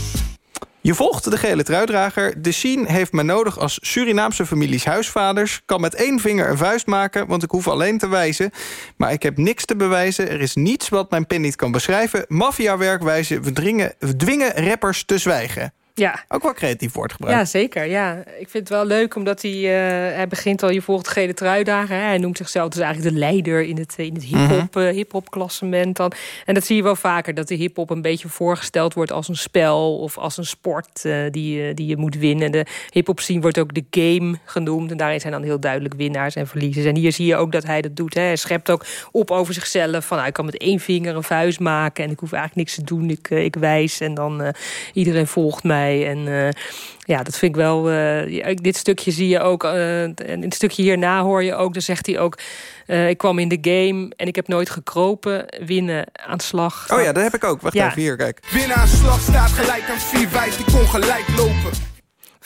Je volgt de gele truidrager. De scene heeft me nodig als Surinaamse families huisvaders. Kan met één vinger een vuist maken, want ik hoef alleen te wijzen. Maar ik heb niks te bewijzen. Er is niets wat mijn pen niet kan beschrijven. Maffia-werkwijze, we, dringen- we dwingen rappers te zwijgen. Ja. Ook wel creatief woordgebruik. Ja, zeker. Ja. Ik vind het wel leuk omdat hij... eh, hij begint al, je volgt gele truidagen. Hè. Hij noemt zichzelf dus eigenlijk de leider in het, in het hiphop, eh, hiphop klassement dan. En dat zie je wel vaker. Dat de hiphop een beetje voorgesteld wordt als een spel... of als een sport eh, die, je- die je moet winnen. De hiphop scene wordt ook de game genoemd. En daarin zijn dan heel duidelijk winnaars en verliezers. En hier zie je ook dat hij dat doet. Hè. Hij schept ook op over zichzelf. Van, nou, ik kan met één vinger een vuist maken... en ik hoef eigenlijk niks te doen. Ik, eh, ik wijs en dan eh, iedereen volgt mij. En eh, ja, dat vind ik wel... eh, ja, dit stukje zie je ook... eh, en in het stukje hierna hoor je ook... dan zegt hij ook... eh, ik kwam in de game en ik heb nooit gekropen. Winnen aan slag. Oh ja, dat heb ik ook. Wacht Ja. even hier, kijk. Winnaarslag staat gelijk aan vier wijs, die kon gelijk lopen.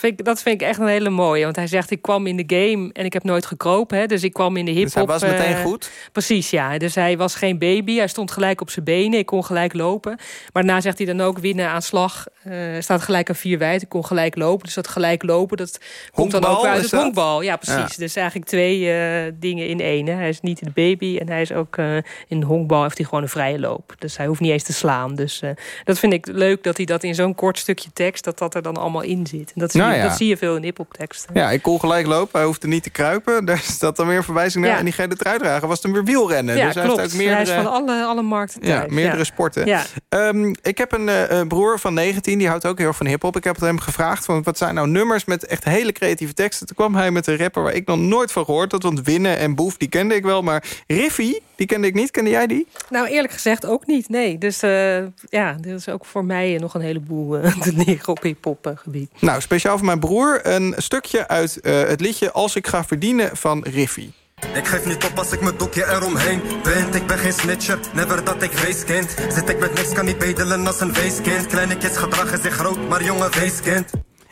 Vind ik, dat vind ik echt een hele mooie. Want hij zegt, ik kwam in de game en ik heb nooit gekropen. Hè, dus ik kwam in de Dus hij hiphop. was meteen eh, goed? Precies, ja. Dus hij was geen baby. Hij stond gelijk op zijn benen. Ik kon gelijk lopen. Maar daarna zegt hij dan ook winnen aan slag. eh, staat gelijk aan vier wijd. Ik kon gelijk lopen. Dus dat gelijk lopen, dat komt dan ook uit is het honkbal. Ja, precies. Ja. Dus eigenlijk twee eh, dingen in één. Hè. Hij is niet de baby en hij is ook eh, in de honkbal heeft hij gewoon een vrije loop. Dus hij hoeft niet eens te slaan. Dus eh, dat vind ik leuk dat hij dat in zo'n kort stukje tekst... dat dat er dan allemaal in zit. En dat zie, Nou je, ja. dat zie je veel in hiphop teksten. Ja, ik kon gelijk lopen. Hij hoefde niet te kruipen. (laughs) Daar staat dan weer verwijzing naar. En die gele truidrager was dan weer wielrennen. Ja, dus hij klopt. heeft meerdere... Hij is van alle, alle markten Ja, meerdere sporten. Ja. Ehm, ik heb een eh, broer van 19, die houdt ook heel erg van hiphop. Ik heb het hem gevraagd, van, wat zijn nou nummers met echt hele creatieve teksten? Toen kwam hij met een rapper waar ik nog nooit van gehoord had. Want Winnen en Boef, die kende ik wel. Maar Riffy, die kende ik niet. Kende jij die? Nou, eerlijk gezegd ook niet. Nee, dus eh, ja, dit is ook voor mij nog een heleboel eh, (laughs) te leren op hip-hop eh, gebied. Nou, speciaal voor mijn broer een stukje uit eh, het liedje Als ik ga verdienen van Riffy. Ik geef niet op als ik mijn doekje eromheen bind Ik ben geen snitcher, never dat ik weeskind Zit ik met niks, kan niet bedelen als een weeskind Kleine kids gedragen zich groot, maar jonge weeskind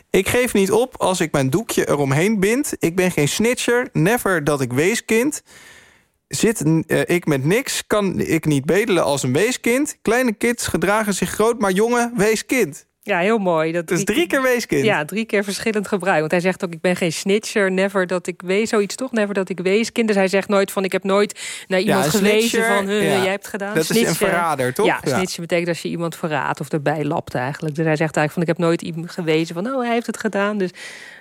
Ik geef niet op als ik mijn doekje eromheen bind. Ik ben geen snitcher, never dat ik weeskind. Zit eh, ik met niks, kan ik niet bedelen als een weeskind. Kleine kids gedragen zich groot, maar jonge weeskind. Ja, heel mooi. Dat Dus drie keer weeskind. Ja, drie keer verschillend gebruik. Want hij zegt ook, ik ben geen snitcher, never dat ik wees, zoiets toch, never dat ik wees. Kind. Dus hij zegt nooit van, ik heb nooit naar iemand gewezen van, ja. jij hebt gedaan. Dat is een verrader, toch? Ja, Ja. snitchen betekent als je iemand verraadt of erbij lapt eigenlijk. Dus hij zegt eigenlijk van, ik heb nooit iemand gewezen van, oh, hij heeft het gedaan. Dus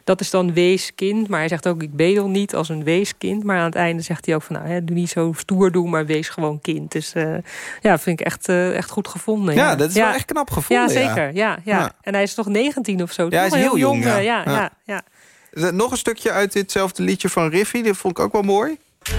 dat is dan weeskind. Maar hij zegt ook, ik bedel niet als een weeskind. Maar aan het einde zegt hij ook van, nou, hè, doe niet zo stoer doen, maar wees gewoon kind. Dus eh, ja, vind ik echt, eh, echt goed gevonden. Ja, dat is wel echt knap gevonden, Ja, ja. zeker. Ja, ja. Ja. En hij is toch 19 of zo. Ja, hij is Toch heel jong, ja. ja, Ja. ja, ja. Nog een stukje uit ditzelfde liedje van Riffy. Dat vond ik ook wel mooi.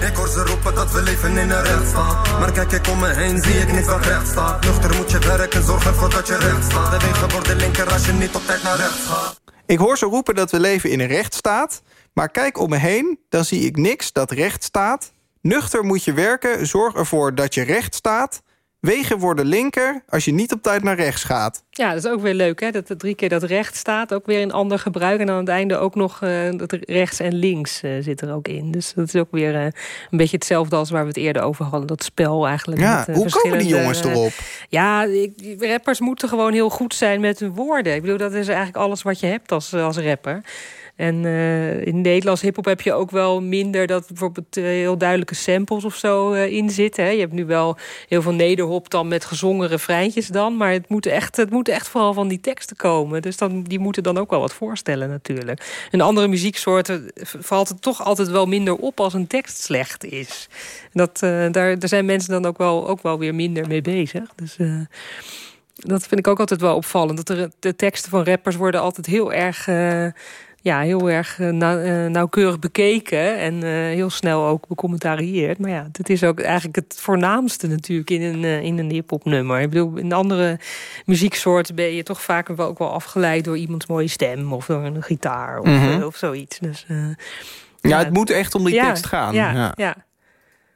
Ik hoor ze roepen dat we leven in een rechtsstaat Maar kijk ik om me heen, zie ik niks wat recht staat Nuchter moet je werken, zorgen voor dat je recht staat De wegen worden linker als je niet op tijd naar rechts gaat Ik hoor ze roepen dat we leven in een rechtsstaat. Maar kijk om me heen, dan zie ik niks dat recht staat. Nuchter moet je werken, zorg ervoor dat je recht staat. Wegen worden linker als je niet op tijd naar rechts gaat. Ja, dat is ook weer leuk, hè? Dat er drie keer dat recht staat, ook weer in ander gebruik. En aan het einde ook nog eh, dat rechts en links eh, zit er ook in. Dus dat is ook weer eh, een beetje hetzelfde als waar we het eerder over hadden. Dat spel eigenlijk. Ja, met, hoe komen die jongens erop? Ja, ik, rappers moeten gewoon heel goed zijn met hun woorden. Ik bedoel, dat is eigenlijk alles wat je hebt als, als rapper. En in Nederlands hiphop heb je ook wel minder dat bijvoorbeeld heel duidelijke samples of zo in zitten. Hè. Je hebt nu wel heel veel nederhop dan met gezongen refreintjes dan. Maar het moet echt, het moet echt vooral van die teksten komen. Dus dan, die moeten dan ook wel wat voorstellen natuurlijk. Een andere muzieksoorten v- valt het toch altijd wel minder op als een tekst slecht is. Dat, eh, daar, daar zijn mensen dan ook wel, ook wel weer minder mee bezig. Dus... eh, dat vind ik ook altijd wel opvallend. Dat de teksten van rappers worden altijd heel erg, eh, ja, heel erg eh, eh, nauwkeurig bekeken. En eh, heel snel ook becommentarieerd. Maar ja, het is ook eigenlijk het voornaamste natuurlijk in een, in een hip-hop nummer. Ik bedoel, in andere muzieksoorten ben je toch wel ook wel afgeleid door iemands mooie stem of door een gitaar of, Mhm. of zoiets. Dus, eh, Ja, het moet echt om die ja, tekst gaan. Ja, Ja.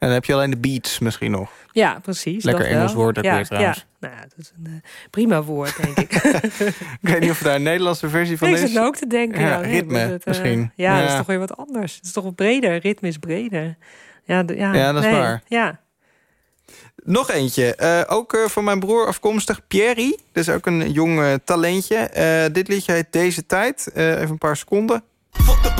Dan heb je alleen de beats misschien nog. Ja, precies. Lekker wel. Engels woord ook ja, weer trouwens. Ja, nou ja, dat is een eh, prima woord, denk ik. (laughs) Ik weet niet of daar een Nederlandse versie van ik is. zit nou ook te denken. Ja, ritme eh, misschien. Ja, dat is toch weer wat anders. Het is toch wat breder. Ritme is breder. Ja, de- ja, Ja, dat is nee, waar. Ja. Nog eentje. Eh, ook eh, van mijn broer afkomstig. Pierry. Dat is ook een jong talentje. Eh, dit liedje heet Deze Tijd. Eh, even een paar seconden. Fuck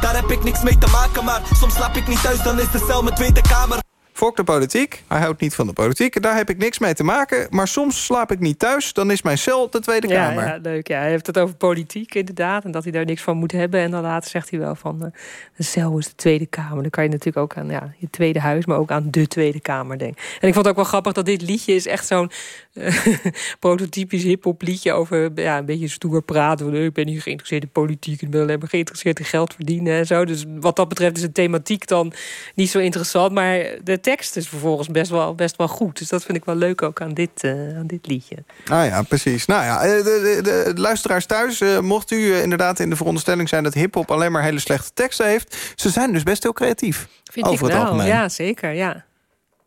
daar heb ik niks mee te maken Maar soms slaap ik niet thuis, dan is de cel mijn tweede kamer Fok de politiek. Hij houdt niet van de politiek. Daar heb ik niks mee te maken. Maar soms slaap ik niet thuis. Dan is mijn cel de Tweede Ja, Kamer. ja, leuk. Ja. Hij heeft het over politiek inderdaad. En dat hij daar niks van moet hebben. En dan later zegt hij wel van... eh, de cel is de Tweede Kamer. Dan kan je natuurlijk ook aan ja, je tweede huis... maar ook aan de Tweede Kamer denken. En ik vond het ook wel grappig dat dit liedje is echt zo'n... eh, (laughs) prototypisch hip-hop liedje over ja, een beetje stoer praten. Van, ik ben niet geïnteresseerd in politiek. Ik ben alleen maar geïnteresseerd in geld verdienen en zo. Dus wat dat betreft is de thematiek dan niet zo interessant. Maar de tekst is vervolgens best wel, best wel goed. Dus dat vind ik wel leuk ook aan dit, eh, aan dit liedje. Ah ja, precies. Nou ja, eh, de, de, de luisteraars thuis, eh, mocht u inderdaad in de veronderstelling zijn... dat hiphop alleen maar hele slechte teksten heeft... ze zijn dus best heel creatief. Vind over ik het wel. algemeen. Ja, zeker. Ja.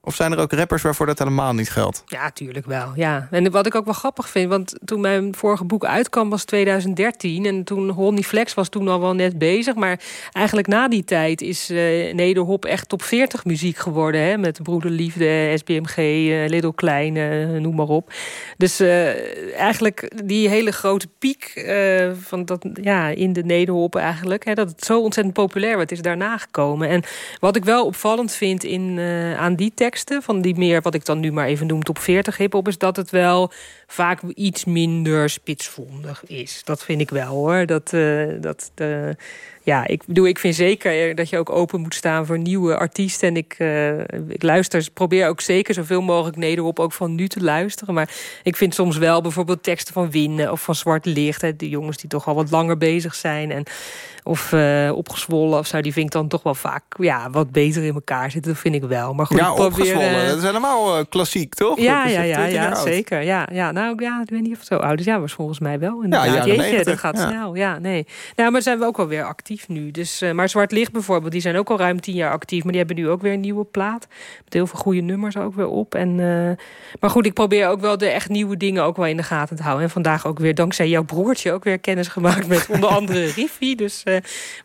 Of zijn er ook rappers waarvoor dat helemaal niet geldt? Ja, tuurlijk wel. Ja. En wat ik ook wel grappig vind, want toen mijn vorige boek uitkwam was 2013 en toen Honey Flex was toen al wel net bezig, maar eigenlijk na die tijd is eh Nederhop echt top 40 muziek geworden, hè, met Broederliefde, SBMG, eh, Little Klein, eh, noem maar op. Dus eigenlijk die hele grote piek van dat ja in de Nederhop eigenlijk, hè, dat het zo ontzettend populair werd, is daarna gekomen. En wat ik wel opvallend vind in aan die teksten van die meer wat ik dan nu maar even noem top 40 hip-hop is dat het wel vaak iets minder spitsvondig is. Dat vind ik wel hoor. Dat, eh, dat de, ja, ik bedoel, ik vind zeker dat je ook open moet staan voor nieuwe artiesten. En ik, eh, ik luister, probeer ook zeker zoveel mogelijk nederop ook van nu te luisteren. Maar ik vind soms wel bijvoorbeeld teksten van Winnen of van Zwart Licht. Hè, de jongens die toch al wat langer bezig zijn. En, of eh, opgezwollen of zo, die vind ik dan toch wel vaak ja, wat beter in elkaar zitten. Dat vind ik wel. Maar goed, ja, probeer, opgezwollen. eh, Dat is helemaal eh, klassiek, toch? ja, ja, ja, 20 ja jaar oud. zeker. Ja, ja, nou, ja, ik weet niet of het zo oud is. Ja, was volgens mij wel. Inderdaad. jaren Jeetje, 90, dat gaat ja. snel. Ja, nee. Nou, maar zijn we ook wel weer actief nu. Dus, uh, maar Zwart Licht bijvoorbeeld, die zijn ook al ruim tien jaar actief. Maar die hebben nu ook weer een nieuwe plaat. Met heel veel goede nummers ook weer op. En, uh, maar goed, ik probeer ook wel de echt nieuwe dingen ook wel in de gaten te houden. En vandaag ook weer dankzij jouw broertje ook weer kennis gemaakt met onder andere (laughs) Riffy. Dus, uh,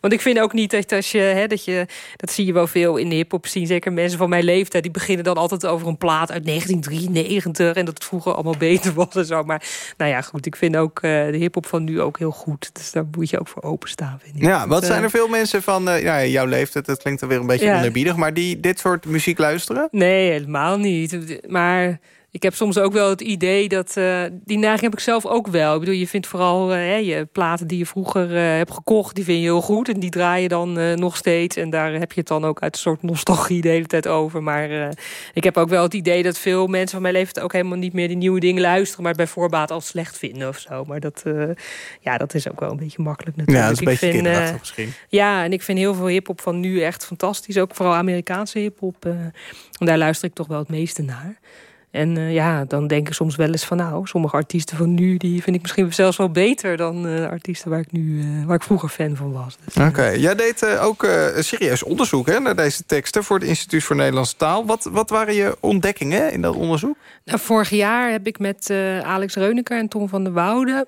want ik vind ook niet dat als je, hè, dat je, dat zie je wel veel in de hip-hop zien. Zeker mensen van mijn leeftijd, die beginnen dan altijd over een plaat uit 1993. En dat het vroeger allemaal (laughs) beter was en zo. Maar nou ja, goed, ik vind ook de hip-hop van nu ook heel goed. Dus daar moet je ook voor openstaan, vind ik. Ja, wat zijn er veel mensen van ja, jouw leeftijd, dat klinkt dan weer een beetje ja. onerbiedig... maar die dit soort muziek luisteren? Nee, helemaal niet. Maar ik heb soms ook wel het idee dat... Uh, die neiging heb ik zelf ook wel. Ik bedoel, je vindt vooral uh, je platen die je vroeger uh, hebt gekocht... die vind je heel goed en die draai je dan nog steeds. En daar heb je het dan ook uit een soort nostalgie de hele tijd over. Maar ik heb ook wel het idee dat veel mensen van mijn leeftijd... ook helemaal niet meer die nieuwe dingen luisteren... maar bij voorbaat al slecht vinden of zo. Maar dat, ja, dat is ook wel een beetje makkelijk natuurlijk. Ja, dat is een beetje vind, misschien. Ja, en ik vind heel veel hiphop van nu echt fantastisch. Ook vooral Amerikaanse hiphop. en daar luister ik toch wel het meeste naar. En uh, ja, dan denk ik soms wel eens van nou, sommige artiesten van nu, die vind ik misschien zelfs wel beter dan uh, artiesten waar ik nu, uh, waar ik vroeger fan van was. Dus, Oké, okay. jij deed ook serieus onderzoek hè, naar deze teksten voor het Instituut voor Nederlandse Taal. Wat, wat waren je ontdekkingen in dat onderzoek? Nou, vorig jaar heb ik met Alex Reuneker en Tom van der Woude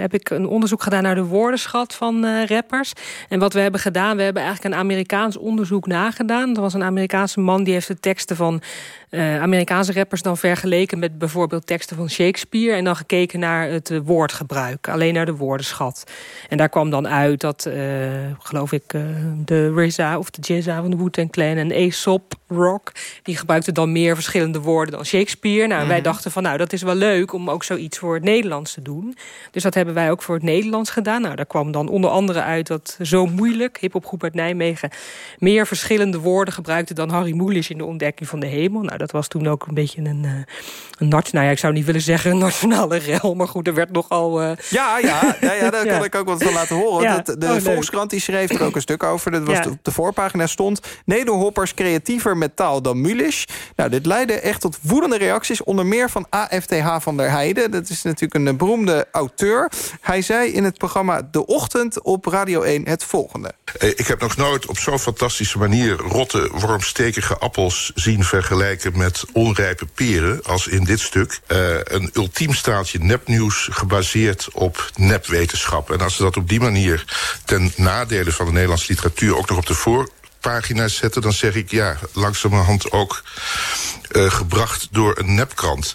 heb ik een onderzoek gedaan naar de woordenschat van rappers. En wat we hebben gedaan, we hebben eigenlijk een Amerikaans onderzoek nagedaan. Er was een Amerikaanse man die heeft de teksten van Amerikaanse rappers dan vergeleken met bijvoorbeeld teksten van Shakespeare... en dan gekeken naar het uh, woordgebruik, alleen naar de woordenschat. En daar kwam dan uit dat, uh, geloof ik, de RZA of de Jizza van de Wu-Tang Clan... en Aesop Rock, die gebruikten dan meer verschillende woorden dan Shakespeare. Nou, mm wij dachten van, nou, dat is wel leuk om ook zoiets voor het Nederlands te doen. Dus dat hebben wij ook voor het Nederlands gedaan. Nou, daar kwam dan onder andere uit dat Zo Moeilijk, hiphopgroep uit Nijmegen... meer verschillende woorden gebruikte dan Harry Moelisch in de ontdekking van de hemel. Nou, dat was toen ook een beetje een, uh, een nationale, ja, ik zou niet willen zeggen een nationale rel, maar goed, er werd nogal... Uh... Ja, ja, ja, ja, daar (laughs) kan ik ook wat van laten horen. Ja. De, de oh, Volkskrant die schreef er ook een stuk over. Dat was ja. op de voorpagina stond... Nederhoppers creatiever met taal dan Mulisch. Nou, dit leidde echt tot woedende reacties, onder meer van AFTH van der Heijden. Dat is natuurlijk een beroemde auteur. Hij zei in het programma De Ochtend op Radio 1 het volgende. Ik heb nog nooit op zo'n fantastische manier... rotte, wormstekige appels zien vergelijken met onrijpe peren... als in dit stuk. Uh, een ultiem staaltje nepnieuws gebaseerd op nepwetenschap. En als ze dat op die manier ten nadele van de Nederlandse literatuur... ook nog op de voorpagina's zetten, dan zeg ik ja, langzamerhand ook uh, gebracht door een nepkrant.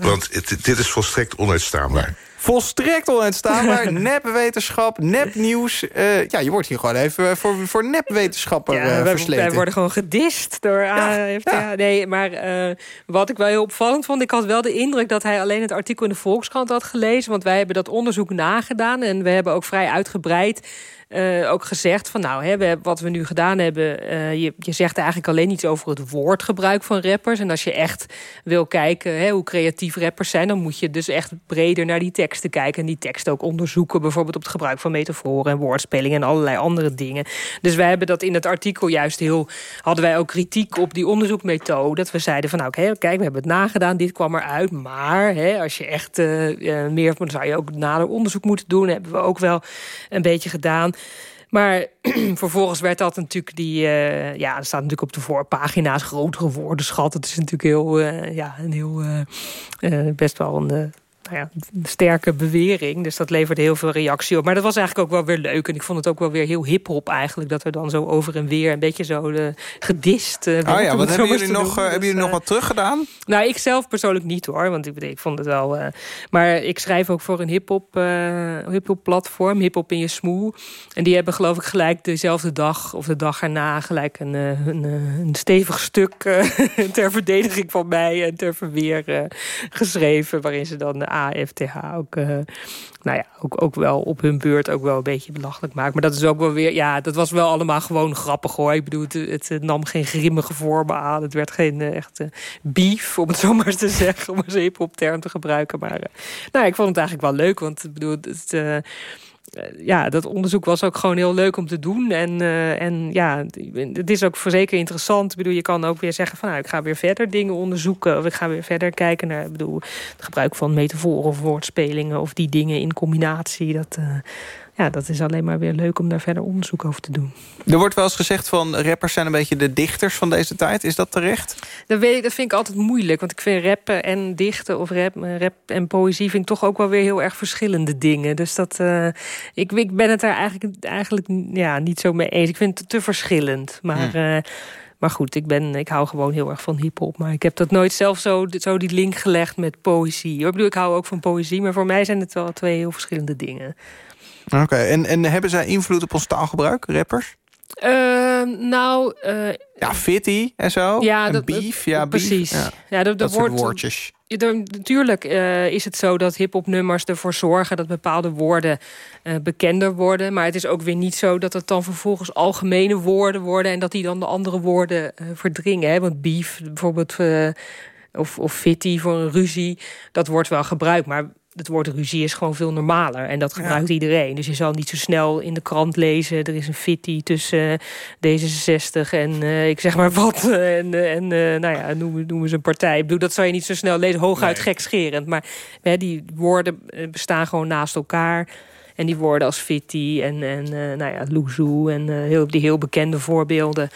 Want het, dit is volstrekt onuitstaanbaar. Volstrekt onuitstaanbaar. (laughs) nepwetenschap, nepnieuws. Uh, ja, je wordt hier gewoon even voor, voor nepwetenschapper ja, uh, versleten. Wij worden gewoon gedist door ja, ja. Nee, maar uh, wat ik wel heel opvallend vond... ik had wel de indruk dat hij alleen het artikel in de Volkskrant had gelezen. Want wij hebben dat onderzoek nagedaan. En we hebben ook vrij uitgebreid uh, ook gezegd van nou, hè, we, wat we nu gedaan hebben... Uh, je, je zegt eigenlijk alleen iets over het woordgebruik van rappers. En als je echt wil kijken hè, hoe creatief rappers zijn... dan moet je dus echt breder naar die teksten kijken. En die teksten ook onderzoeken. Bijvoorbeeld op het gebruik van metaforen en woordspelingen... en allerlei andere dingen. Dus wij hebben dat in het artikel juist heel... hadden wij ook kritiek op die onderzoekmethode. Dat we zeiden van nou, kijk, we hebben het nagedaan. Dit kwam eruit. Maar hè, als je echt uh, meer... dan zou je ook nader onderzoek moeten doen. Hebben we ook wel een beetje gedaan. Maar (clears throat) vervolgens werd dat natuurlijk die... Uh, ja, er staat natuurlijk op de voorpagina's grotere woordenschat. Het is natuurlijk heel, uh, ja, een heel... Uh, best wel een nou ja, sterke bewering. Dus dat leverde heel veel reactie op. Maar dat was eigenlijk ook wel weer leuk. En ik vond het ook wel weer heel hip-hop eigenlijk. Dat er dan zo over en weer een beetje zo de gedist. Uh, oh ja, wat hebben jullie, nog, uh, hebben jullie nog wat teruggedaan? Nou, ik zelf persoonlijk niet hoor. Want ik, ik vond het wel. Uh, maar ik schrijf ook voor een hip-hop hip platform. Hip-hop in je smoel. En die hebben geloof ik gelijk dezelfde dag of de dag erna gelijk een, een, een stevig stuk (laughs) ter verdediging van mij en ter verweer geschreven. Waarin ze dan AFTH ook, uh, nou ja, ook, ook wel op hun beurt ook wel een beetje belachelijk maakt. Maar dat is ook wel weer, ja, dat was wel allemaal gewoon grappig hoor. Ik bedoel, het, het nam geen grimmige vormen aan. Het werd geen uh, echte beef, om het zo maar te (laughs) zeggen, om een hip term te gebruiken. Maar nou, ik vond het eigenlijk wel leuk, want ik bedoel, het ja, dat onderzoek was ook gewoon heel leuk om te doen. En, uh, en ja, het is ook voor zeker interessant. Ik bedoel, je kan ook weer zeggen van nou, ik ga weer verder dingen onderzoeken. Of ik ga weer verder kijken naar ik bedoel, het gebruik van metaforen of woordspelingen. Of die dingen in combinatie. Dat, uh, ja, dat is alleen maar weer leuk om daar verder onderzoek over te doen. Er wordt wel eens gezegd van rappers zijn een beetje de dichters van deze tijd. Is dat terecht? Dat, weet ik, dat vind ik altijd moeilijk. Want ik vind rappen en dichten of rap, rap en poëzie... vind ik toch ook wel weer heel erg verschillende dingen. Dus dat, uh, ik, ik ben het daar eigenlijk, eigenlijk ja, niet zo mee eens. Ik vind het te verschillend. Maar... Hmm. Uh, maar goed, ik, ben, ik hou gewoon heel erg van hiphop. Maar ik heb dat nooit zelf zo, zo die link gelegd met poëzie. Ik bedoel, ik hou ook van poëzie, maar voor mij zijn het wel twee heel verschillende dingen. Oké, en, en hebben zij invloed op ons taalgebruik, rappers? Uh, nou... Uh, ja, fitty en zo. Ja, dat, beef. Ja, precies. Ja, ja dat, dat woordjes. natuurlijk uh, is het zo dat hip-hop nummers ervoor zorgen dat bepaalde woorden uh, bekender worden. Maar het is ook weer niet zo dat het dan vervolgens algemene woorden worden en dat die dan de andere woorden uh, verdringen. Hè? Want beef bijvoorbeeld. of, of fitty voor een ruzie, dat wordt wel gebruikt. Maar het woord ruzie is gewoon veel normaler. En dat gebruikt iedereen. Dus je zal niet zo snel in de krant lezen... er is een fitty tussen uh, D66 en uh, ik zeg maar wat. (laughs) en en uh, nou ja, noemen, noemen ze een partij. Ik bedoel, dat zou je niet zo snel lezen. Hooguit nee. gekscherend. Maar hè, die woorden bestaan gewoon naast elkaar... En die woorden als fitty en, en nou ja, loezoe en heel, die heel bekende voorbeelden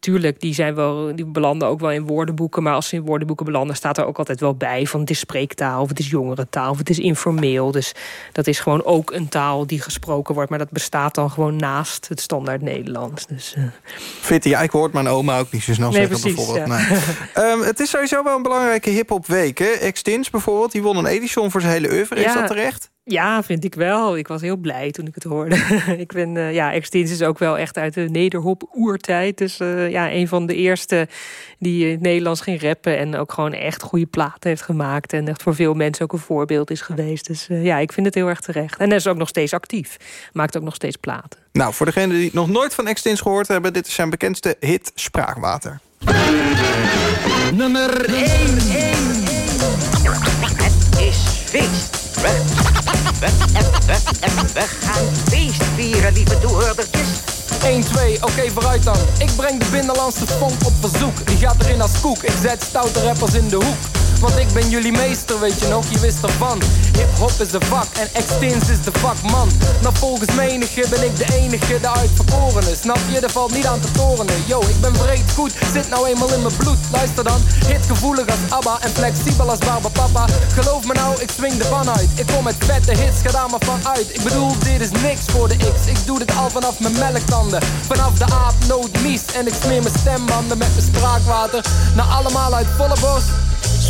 tuurlijk, die, zijn wel, die belanden ook wel in woordenboeken. Maar als ze in woordenboeken belanden, staat er ook altijd wel bij... van het is spreektaal, of het is jongerentaal, of het is informeel. Dus dat is gewoon ook een taal die gesproken wordt. Maar dat bestaat dan gewoon naast het standaard Nederlands. Dus, uh... Ja, ik hoort mijn oma ook niet zo snel nee, zeggen precies, bijvoorbeeld. Ja. um, (laughs) het is sowieso wel een belangrijke hip-hop week. Extins bijvoorbeeld, die won een Edison voor zijn hele oeuvre. Is dat terecht? Ja, vind ik wel. Ik was heel blij toen ik het hoorde. (laughs) ik ben, uh, ja, Extins is ook wel echt uit de nederhop oertijd. Dus uh, ja, een van de eerste die in het Nederlands ging rappen... en ook gewoon echt goede platen heeft gemaakt. En echt voor veel mensen ook een voorbeeld is geweest. Dus uh, ja, ik vind het heel erg terecht. En hij is ook nog steeds actief. Maakt ook nog steeds platen. Nou, voor degenen die nog nooit van Extins gehoord hebben... dit is zijn bekendste hit Spraakwater. Nummer 1. Het is feest. We, we, we, we gaan feest vieren, lieve toehoordertjes. 1, 2, oké vooruit dan. Ik breng de binnenlandse funk op verzoek. Die gaat erin als koek. Ik zet stoute rappers in de hoek. Want ik ben jullie meester, weet je nog, je wist ervan. Hip-hop is de vak en Extins is de vakman. Nou volgens menige ben ik de enige, de uitverkorene. Snap je, er valt niet aan te torenen. Yo, ik ben breed goed, zit nou eenmaal in mijn bloed. Luister dan, hitgevoelig als ABBA en flexibel als Papa. Geloof me nou, ik swing de van uit. Ik kom met vette hits, ga daar maar van uit. Ik bedoel, dit is niks voor de X. Ik doe dit al vanaf mijn melktanden. Vanaf de aap, nood, mies En ik smeer mijn stembanden met mijn spraakwater. Nou allemaal uit volle borst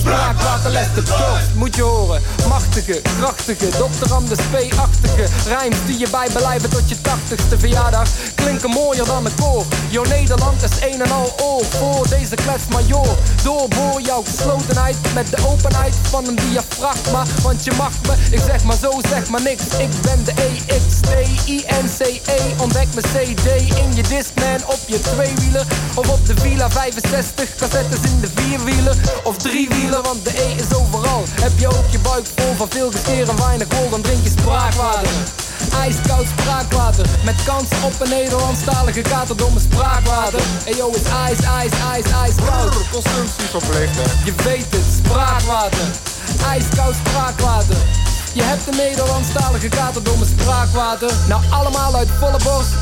Spraakwaterles de dorst, moet je horen. Machtige, krachtige, dokter Anders P-achtige. Rijms die je bijbelijven tot je tachtigste verjaardag. Klinken mooier dan een koor. Jouw Nederland is een en al oor. Voor deze klets major. Doorboor jouw geslotenheid met de openheid van een diafragma. Want je mag me, ik zeg maar zo, zeg maar niks. Ik ben de E-X-T-I-N-C-E. Ontdek mijn CD in je Discman op je tweewieler. Of op de Villa 65, cassettes in de vierwieler. Of driewieler want de E is overal. Heb je ook je buik vol van veel gescheer en weinig wol, dan drink je spraakwater. Ijskoud spraakwater, met kans op een Nederlandstalige katerdomme spraakwater. Eyo is ijs, ijs, ijs, ijskoud. Consumptie verplicht, Je weet het, spraakwater. Ijskoud spraakwater. Je hebt een Nederlandstalige katerdomme spraakwater. Nou allemaal uit volle borst.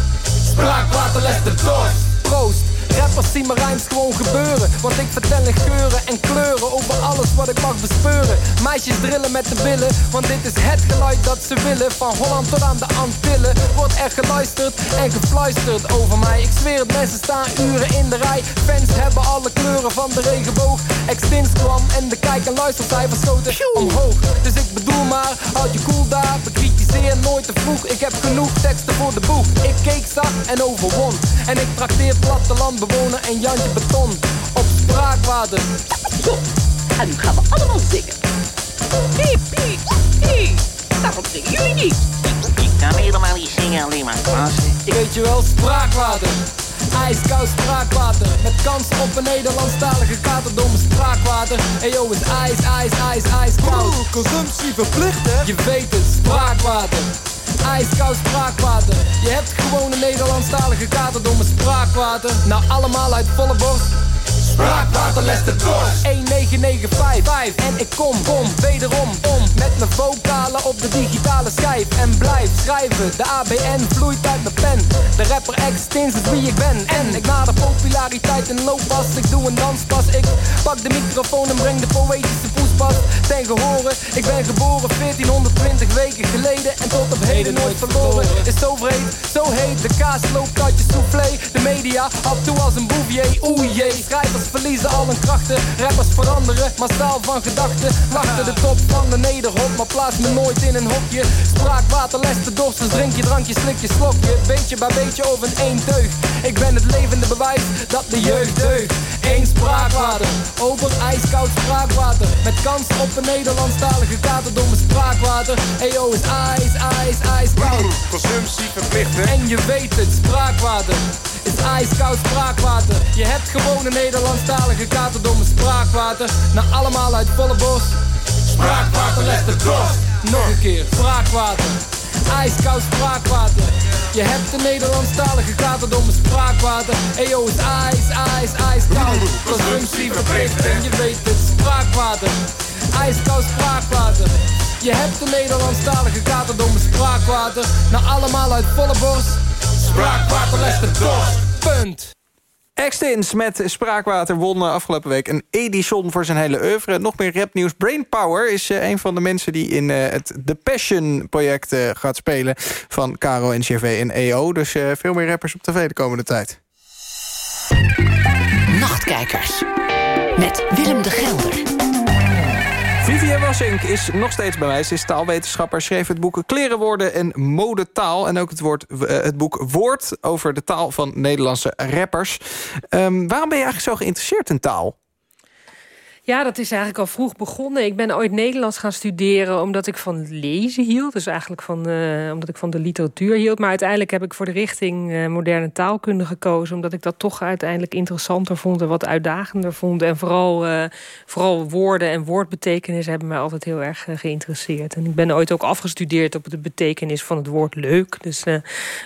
Spraakwater les de dorst. Proost. Rappers zien mijn rijms gewoon gebeuren. Want ik vertel in geuren en kleuren Over alles wat ik mag bespeuren. Meisjes drillen met de billen Want dit is het geluid dat ze willen. Van Holland tot aan de Antillen Wordt er geluisterd en gefluisterd over mij. Ik zweer het, mensen staan uren in de rij. Fans hebben alle kleuren van de regenboog. Extins kwam en de kijk- en luistercijfers schoten omhoog. Dus ik bedoel maar, houd je cool daar Bekritiseer nooit te vroeg Ik heb genoeg teksten voor de boeg Ik keek zacht en overwon En ik trakteer platteland bewoner en Jantje Beton op spraakwater. Zo, en nu gaan we allemaal zingen. Piep, piep, piep. Waarom zingen jullie niet? Ik kan helemaal niet zingen, alleen maar plaatsen. Weet je wel, spraakwater. Ijskoud spraakwater Met kans op een Nederlandstalige katerdomme spraakwater En yo, is ijs, ijs, ijs, ijskoud Consumptie verplicht, hè? Je weet het, spraakwater ijskoud spraakwater. Je hebt gewoon een Nederlandstalige katerdomme spraakwater. Nou, allemaal uit volle borst. Spraakwater de dorst 1995 En ik kom, kom, wederom om Met mijn vocalen op de digitale schijf. En blijf schrijven, de ABN vloeit uit mijn pen. De rapper Extins is wie ik ben. En ik nader populariteit in looppas Ik doe een danspas, ik pak de microfoon en breng de poëtische Ten gehoren, ik ben geboren 1420 weken geleden En tot op heden nooit verloren. Is zo vreed, zo heet, de kaas loopt je soufflé. De media hap toe als een bouvier, jee. Schrijvers verliezen al hun krachten, rappers veranderen Massaal van gedachten, achter de top van de nederhop Maar plaats me nooit in een hokje. Spraakwater, les de drink je drankje, slik je slokje. Beetje bij beetje over één teug. Ik ben het levende bewijs dat de jeugd deugt. Eén spraakwater, open ijskoud spraakwater. Met kans op een Nederlandstalige katerdomme spraakwater. EO is ijs, ijs, ijskoud Consumptie verplichten En je weet het, spraakwater. Is ijskoud spraakwater. Je hebt gewoon een Nederlandstalige katerdomme spraakwater. Nou allemaal uit volle bos Spraakwater legt de dorst Nog een keer, spraakwater Ijskoud spraakwater. Je hebt een Nederlandstalige katerdomme spraakwater. Eyo is ijs, ijs, ijskoud. Consumptie verplicht en je weet het, spraakwater. Ijskoud spraakwater. Je hebt een Nederlandstalige katerdomme spraakwater. Nou allemaal uit volle borst. Spraakwater legt de dorst. Punt Extins met Spraakwater won eh, afgelopen week een Edison voor zijn hele oeuvre. Nog meer rapnieuws. Brainpower is uh, een van de mensen die in uh, het The Passion project uh, gaat spelen... van Caro, NCRV en EO. Dus veel meer rappers op tv de komende tijd. Nachtkijkers. Met Willem de Gelder. Vivian Wassink is nog steeds bij mij. Ze is taalwetenschapper, schreef het boek Klerenwoorden en Modetaal. En ook het, woord, het boek Woord over de taal van Nederlandse rappers. Um, waarom ben je eigenlijk zo geïnteresseerd in taal? Ja, dat is eigenlijk al vroeg begonnen. Ik ben ooit Nederlands gaan studeren omdat ik van lezen hield. Dus eigenlijk van, uh, omdat ik van de literatuur hield. Maar uiteindelijk heb ik voor de richting uh, moderne taalkunde gekozen. Omdat ik dat toch uiteindelijk interessanter vond en wat uitdagender vond. En vooral, uh, vooral woorden en woordbetekenis hebben mij altijd heel erg geïnteresseerd. En ik ben ooit ook afgestudeerd op de betekenis van het woord leuk. Dus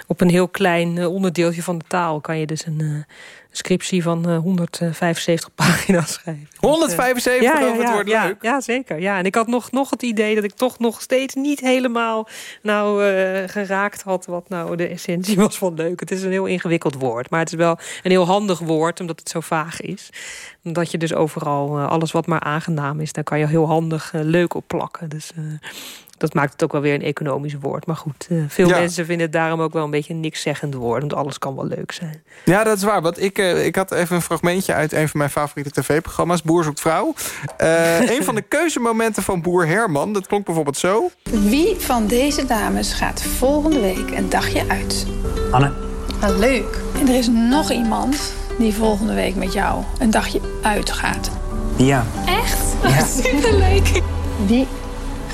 op een heel klein onderdeeltje van de taal kan je dus een scriptie van uh, 175 (laughs) pagina's schrijven. 175 dus, uh, ja, over ja, het woord ja, leuk? Ja, zeker. Ja. En ik had nog, nog het idee dat ik toch nog steeds niet helemaal nou, uh, geraakt had... wat nou de essentie (laughs) was van leuk. Het is een heel ingewikkeld woord. Maar het is wel een heel handig woord, omdat het zo vaag is. Dat je dus overal, uh, alles wat maar aangenaam is... daar kan je heel handig leuk op plakken. Dus dat maakt het ook wel weer een economisch woord. Maar goed, uh, veel ja. mensen vinden het daarom ook wel een beetje een nikszeggend woord. Want alles kan wel leuk zijn. Ja, dat is waar. Want ik, uh, ik had even een fragmentje uit een van mijn favoriete tv-programma's. Boer zoekt vrouw. Uh, een van de (laughs) keuzemomenten van Boer Herman. Dat klonk bijvoorbeeld zo. Wie van deze dames gaat volgende week een dagje uit? Anne. Wat leuk. En er is nog iemand die volgende week met jou een dagje uitgaat. Ja. Echt? Ja. Superleuk. Wie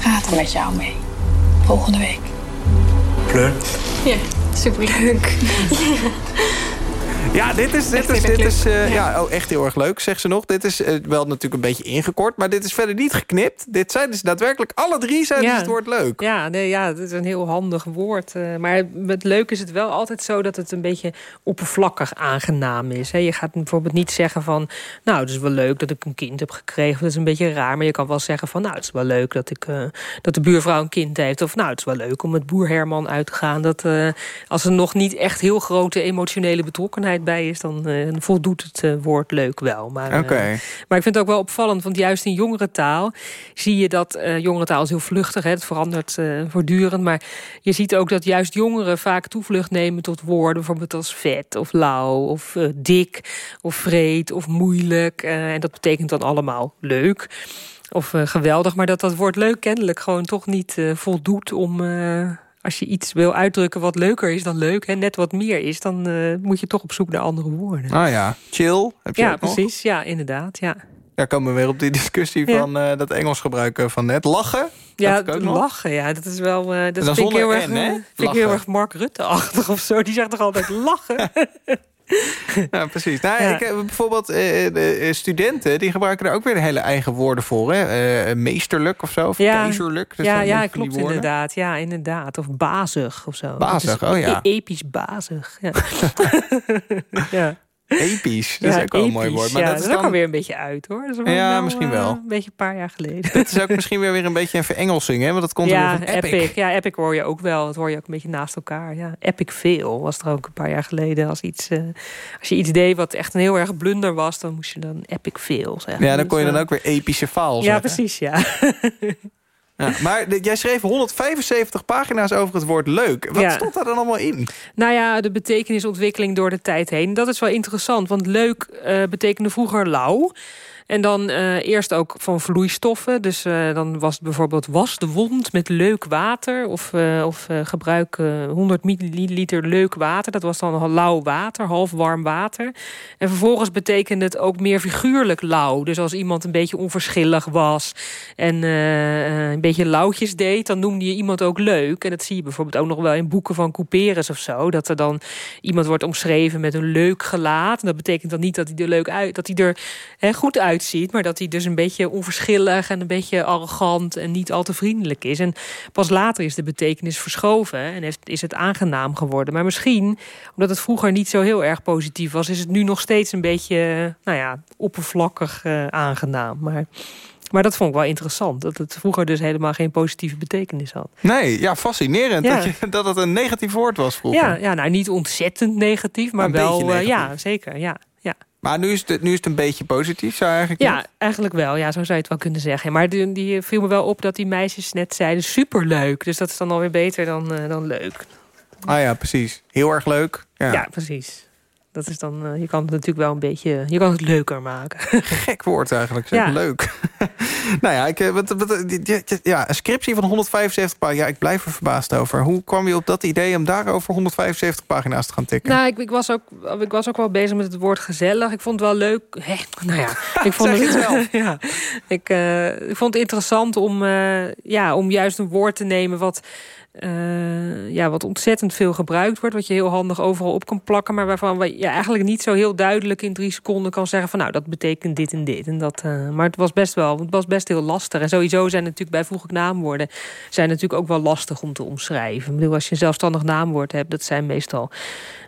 gaat er met jou mee volgende week. Fleur? Ja, superleuk. Ja, (laughs) dit is, dit is, dit is uh, ja. ja. oh, echt heel erg leuk, zegt ze nog. Dit is uh, wel natuurlijk een beetje ingekort, maar dit is verder niet geknipt. Dit zijn dus daadwerkelijk alle drie zijn ja. dus het woord leuk. Ja, nee, ja, het is een heel handig woord. Uh, maar het leuk is het wel altijd zo dat het een beetje oppervlakkig aangenaam is. Hè. Je gaat bijvoorbeeld niet zeggen van, nou, het is wel leuk dat ik een kind heb gekregen. Dat is een beetje raar, maar je kan wel zeggen van, nou, het is wel leuk dat, ik, dat de buurvrouw een kind heeft. Of nou, het is wel leuk om met boer Herman uit te gaan. Dat als er nog niet echt heel grote emotionele betrokkenheid bij is... dan uh, voldoet het uh, woord leuk wel. Maar, okay. uh, maar ik vind het ook wel opvallend, want juist in jongere taal... zie je dat jongere taal is heel vluchtig, hè, het verandert voortdurend... maar je ziet ook dat juist jongeren vaak toevlucht nemen tot woorden... bijvoorbeeld als vet of lauw of dik of vreed of moeilijk. en dat betekent dan allemaal leuk of geweldig... maar dat dat woord leuk kennelijk gewoon toch niet voldoet om als je iets wil uitdrukken wat leuker is dan leuk... en net wat meer is, dan uh, moet je toch op zoek naar andere woorden. Ah ja, chill. Heb je ja, nog? precies. Ja, inderdaad. Ja. Ja, komen we weer op die discussie Ja. van uh, dat Engels gebruiken van net. Lachen? Ja, lachen. Ja, dat is wel. eh, dat vind ik heel erg, N, hè? eh, vind ik heel erg Mark Rutte-achtig of zo. Die zegt toch altijd lachen. (laughs) (laughs) Ja, precies. Nou, Ja. Ik, heb bijvoorbeeld eh, eh, studenten, die gebruiken er ook weer hele eigen woorden voor. Hè? Eh, meesterlijk of zo, of Ja. keizerlijk. Ja, ja, klopt inderdaad. Ja, inderdaad. Of bazig of zo. Bazig, oh ja. e- Episch bazig. Ja. (laughs) (laughs) ja. Episch, dat is ook wel een mooi woord. Maar ja, dat is ook dan... alweer een beetje uit, hoor. Dat is wel Ja, wel, misschien eh, wel. een beetje een paar jaar geleden. Dat is ook misschien weer weer een beetje een verengelsing, hè? Want dat komt ja, er weer van Epic. Ja, Epic hoor je ook wel. Dat hoor je ook een beetje naast elkaar. Ja, Epic Fail was er ook een paar jaar geleden. Als, iets, eh, als je iets deed wat echt een heel erg blunder was... dan moest je dan Epic Fail zeggen. Ja, dan Dus, kon je dan eh, ook weer epische faal Ja, zeggen. precies, ja. (laughs) Ja, maar de- jij schreef 175 pagina's over het woord leuk. Wat Ja. stond daar dan allemaal in? Nou ja, de betekenisontwikkeling door de tijd heen. Dat is wel interessant, want leuk eh, betekende vroeger lauw. En dan eh, eerst ook van vloeistoffen. Dus eh, dan was het bijvoorbeeld was de wond met leuk water. Of, eh, of gebruik eh, 100 milliliter leuk water. Dat was dan lauw water, half warm water. En vervolgens betekende het ook meer figuurlijk lauw. Dus als iemand een beetje onverschillig was... en een beetje lauwtjes deed, dan noemde je iemand ook leuk. En dat zie je bijvoorbeeld ook nog wel in boeken van Couperus of zo. Dat er dan iemand wordt omschreven met een leuk gelaat. En dat betekent dan niet dat hij er leuk uit, dat hij er goed uitziet, maar dat hij dus een beetje onverschillig en een beetje arrogant en niet al te vriendelijk is. En pas later is de betekenis verschoven en heeft, is het aangenaam geworden. Maar misschien, omdat het vroeger niet zo heel erg positief was, is het nu nog steeds een beetje, nou ja, oppervlakkig eh, aangenaam. Maar, maar dat vond ik wel interessant, dat het vroeger dus helemaal geen positieve betekenis had. Nee, ja, fascinerend Ja. Dat, je, dat het een negatief woord was vroeger. Ja, ja, nou niet ontzettend negatief, maar wel, eh, ja, zeker, ja. ja. Maar nu is, het, nu is het een beetje positief, zou eigenlijk Ja, eigenlijk wel. Ja, zo zou je het wel kunnen zeggen. Maar die, die viel me wel op dat die meisjes net zeiden superleuk. Dus dat is dan alweer beter dan, eh, dan leuk. Ah ja, precies. Heel erg leuk. Ja. Ja, precies. Dat is dan, eh, je kan het natuurlijk wel een beetje, je kan het leuker maken. (laughs) Gek woord eigenlijk. Zeg. Ja. Leuk. (laughs) nou ja, ik, eh, wat, wat, ja, een scriptie van 175 pagina's. Ja, ik blijf er verbaasd over. Hoe kwam je op dat idee om daarover 175 pagina's te gaan tikken? Nou, ik, ik, was ook, ik was ook wel bezig met het woord gezellig. Ik vond het wel leuk. Hè, (laughs) nou ja, ik vond het het zelf. ja, ik, eh, ik vond het interessant om, ja, om juist een woord te nemen wat, eh, ja, wat ontzettend veel gebruikt wordt. Wat je heel handig overal op kan plakken. Maar waarvan ja, eigenlijk niet zo heel duidelijk in drie seconden kan zeggen van nou, dat betekent dit en dit. En dat, eh, maar het was best wel, het was best heel lastig. En sowieso zijn natuurlijk bijvoeglijk naamwoorden zijn natuurlijk ook wel lastig om te omschrijven. Ik bedoel, als je een zelfstandig naamwoord hebt, dat zijn meestal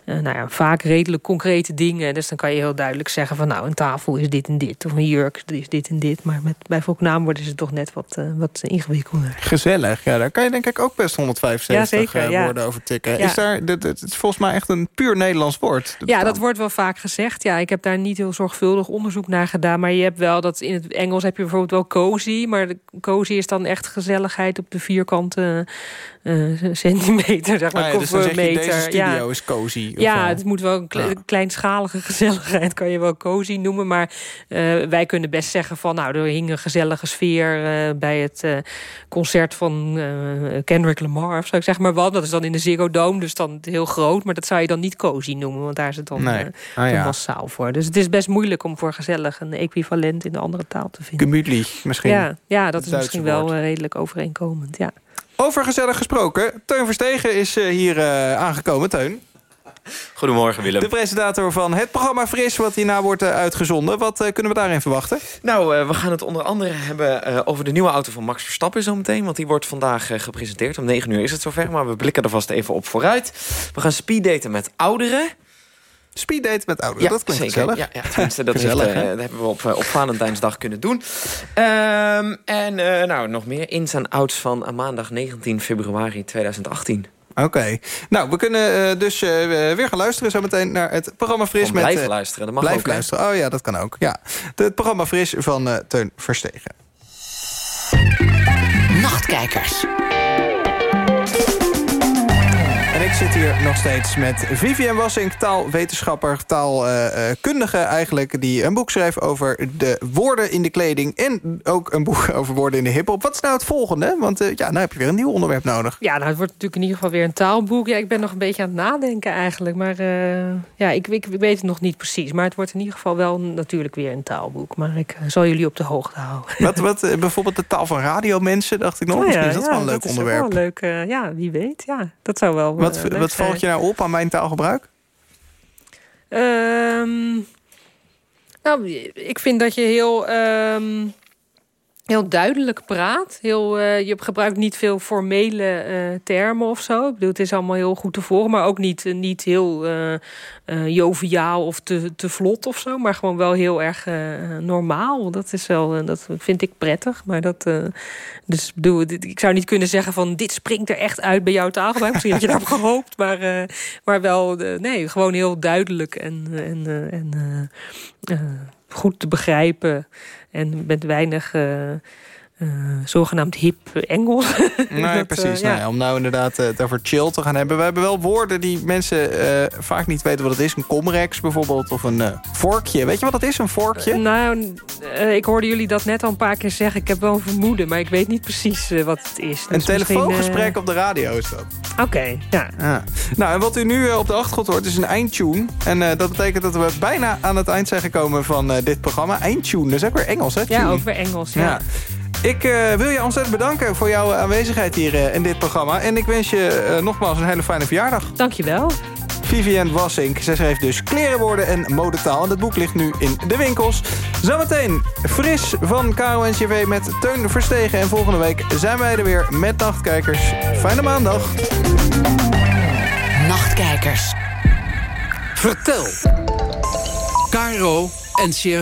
nou ja, vaak redelijk concrete dingen. Dus dan kan je heel duidelijk zeggen van nou, een tafel is dit en dit. Of een jurk is dit en dit. Maar met bijvoorbeeld naamwoorden is het toch net wat, eh, wat ingewikkelder. Gezellig. Ja, daar kan je denk ik ook best 175 Ja, zeker, eh, ja. woorden over tikken. Ja. Is daar, dit, dit is volgens mij echt een puur Nederlands woord. Ja, dat wordt wel vaak gezegd. Ja, ik heb daar niet heel zorgvuldig onderzoek naar gedaan. Maar je hebt wel dat in het Engels heb je bijvoorbeeld wel cozy. Maar de cozy is dan echt gezelligheid op de vierkante eh, centimeter, zeg maar. Ah ja, dus dan zeg eh, je, meter. deze studio is cozy. Of Ja, wel? het moet wel een kle- kleinschalige (laughs) gezelligheid, kan je wel cozy noemen. Maar eh, wij kunnen best zeggen van, nou, er hing een gezellige sfeer eh, bij het eh, concert van eh, Kendrick Lamar, of zou ik zeg maar wat. Dat is dan in de Ziggo Dome, dus dan heel groot. Maar dat zou je dan niet cozy noemen, want daar is het dan Nee. eh, Ah, ja. massaal voor. Dus het is best moeilijk om voor gezellig een equivalent in de andere taal te vinden. Gemütlich misschien. Ja, ja, dat is Duitse misschien wel woord. eh, redelijk overeenkomend, ja. Over gezellig gesproken. Teun Verstegen is eh, hier eh, aangekomen. Teun. Goedemorgen Willem. De presentator van het programma Fris, wat hierna wordt eh, uitgezonden. Wat eh, kunnen we daarin verwachten? Nou, eh, we gaan het onder andere hebben eh, over de nieuwe auto van Max Verstappen zometeen. Want die wordt vandaag gepresenteerd. Om 9 uur is het zover, maar we blikken er vast even op vooruit. We gaan speeddaten met ouderen. Speeddate met ouderen, dat klinkt zeker. gezellig. Ja, ja, tenminste, dat, (laughs) Gezellig, heeft, eh, hè? dat hebben we op, op Valentijnsdag kunnen doen. Ehm, en eh, nou, nog meer ins en outs van maandag 19 februari 2018. Oké. Nou, we kunnen eh, dus eh, weer gaan luisteren zo meteen naar het programma Fris. Met, blijven eh, luisteren, dat mag blijf ook, luisteren. Oh ja, dat kan ook. Ja. De- Het programma Fris van eh, Teun Verstegen. Nachtkijkers. Ik zit hier nog steeds met Vivian Wassink, taalwetenschapper, taalkundige eigenlijk... die een boek schreef over de woorden in de kleding... en ook een boek (laughs) over woorden in de hiphop. Wat is nou het volgende? Want eh, ja, nou heb je weer een nieuw onderwerp nodig. Ja, nou, het wordt natuurlijk in ieder geval weer een taalboek. Ja, ik ben nog een beetje aan het nadenken eigenlijk. Maar eh, ja, ik, ik, weet het nog niet precies. Maar het wordt in ieder geval wel natuurlijk weer een taalboek. Maar ik eh, zal jullie op de hoogte houden. Wat, wat, bijvoorbeeld de taal van radiomensen, dacht ik nog. Oh ja, Misschien is dat ja, wel een leuk onderwerp. wel leuk, ja, wie weet. Ja, dat zou wel Wat, leuk wat valt je nou op aan mijn taalgebruik? Ehm, nou, ik vind dat je heel... ehm, heel duidelijk praat. Heel, uh, je gebruikt niet veel formele uh, termen of zo. Ik bedoel, het is allemaal heel goed te volgen, maar ook niet, uh, niet heel joviaal of te, te vlot of zo. Maar gewoon wel heel erg normaal. Dat is wel, dat vind ik prettig. Maar dat, dus bedoel, ik zou niet kunnen zeggen van dit springt er echt uit bij jouw taalgebruik. Misschien had je daarop (laughs) gehoopt, maar, maar wel, nee, gewoon heel duidelijk en, en, en goed te begrijpen. En met weinig uh, zogenaamd hip Engels. (laughs) Nee, dat, precies. Ja. om nou inderdaad het over chill te gaan hebben. We hebben wel woorden die mensen vaak niet weten wat het is. Een comrex bijvoorbeeld, of een vorkje. Weet je wat dat is, een vorkje? nou, ik hoorde jullie dat net al een paar keer zeggen. Ik heb wel een vermoeden, maar ik weet niet precies wat het is. Dus een telefoongesprek op de radio is dat. Oké, ja. ja. Nou, en wat u nu op de achtergrond hoort is een eindtune. En dat betekent dat we bijna aan het eind zijn gekomen van dit programma. Eindtune, dat is ook weer Engels, hè? Ja, ook weer Engels, ja. ja. Ik uh, wil je ontzettend bedanken voor jouw aanwezigheid hier uh, in dit programma. En ik wens je uh, nogmaals een hele fijne verjaardag. Dankjewel. Vivienne Wassink. Zij schreef dus klerenwoorden en modetaal. En het boek ligt nu in de winkels. Zometeen fris van KRO-NCV met Teun Verstegen. En volgende week zijn wij er weer met Nachtkijkers. Fijne maandag. Nachtkijkers. Vertel. KRO-NCRV.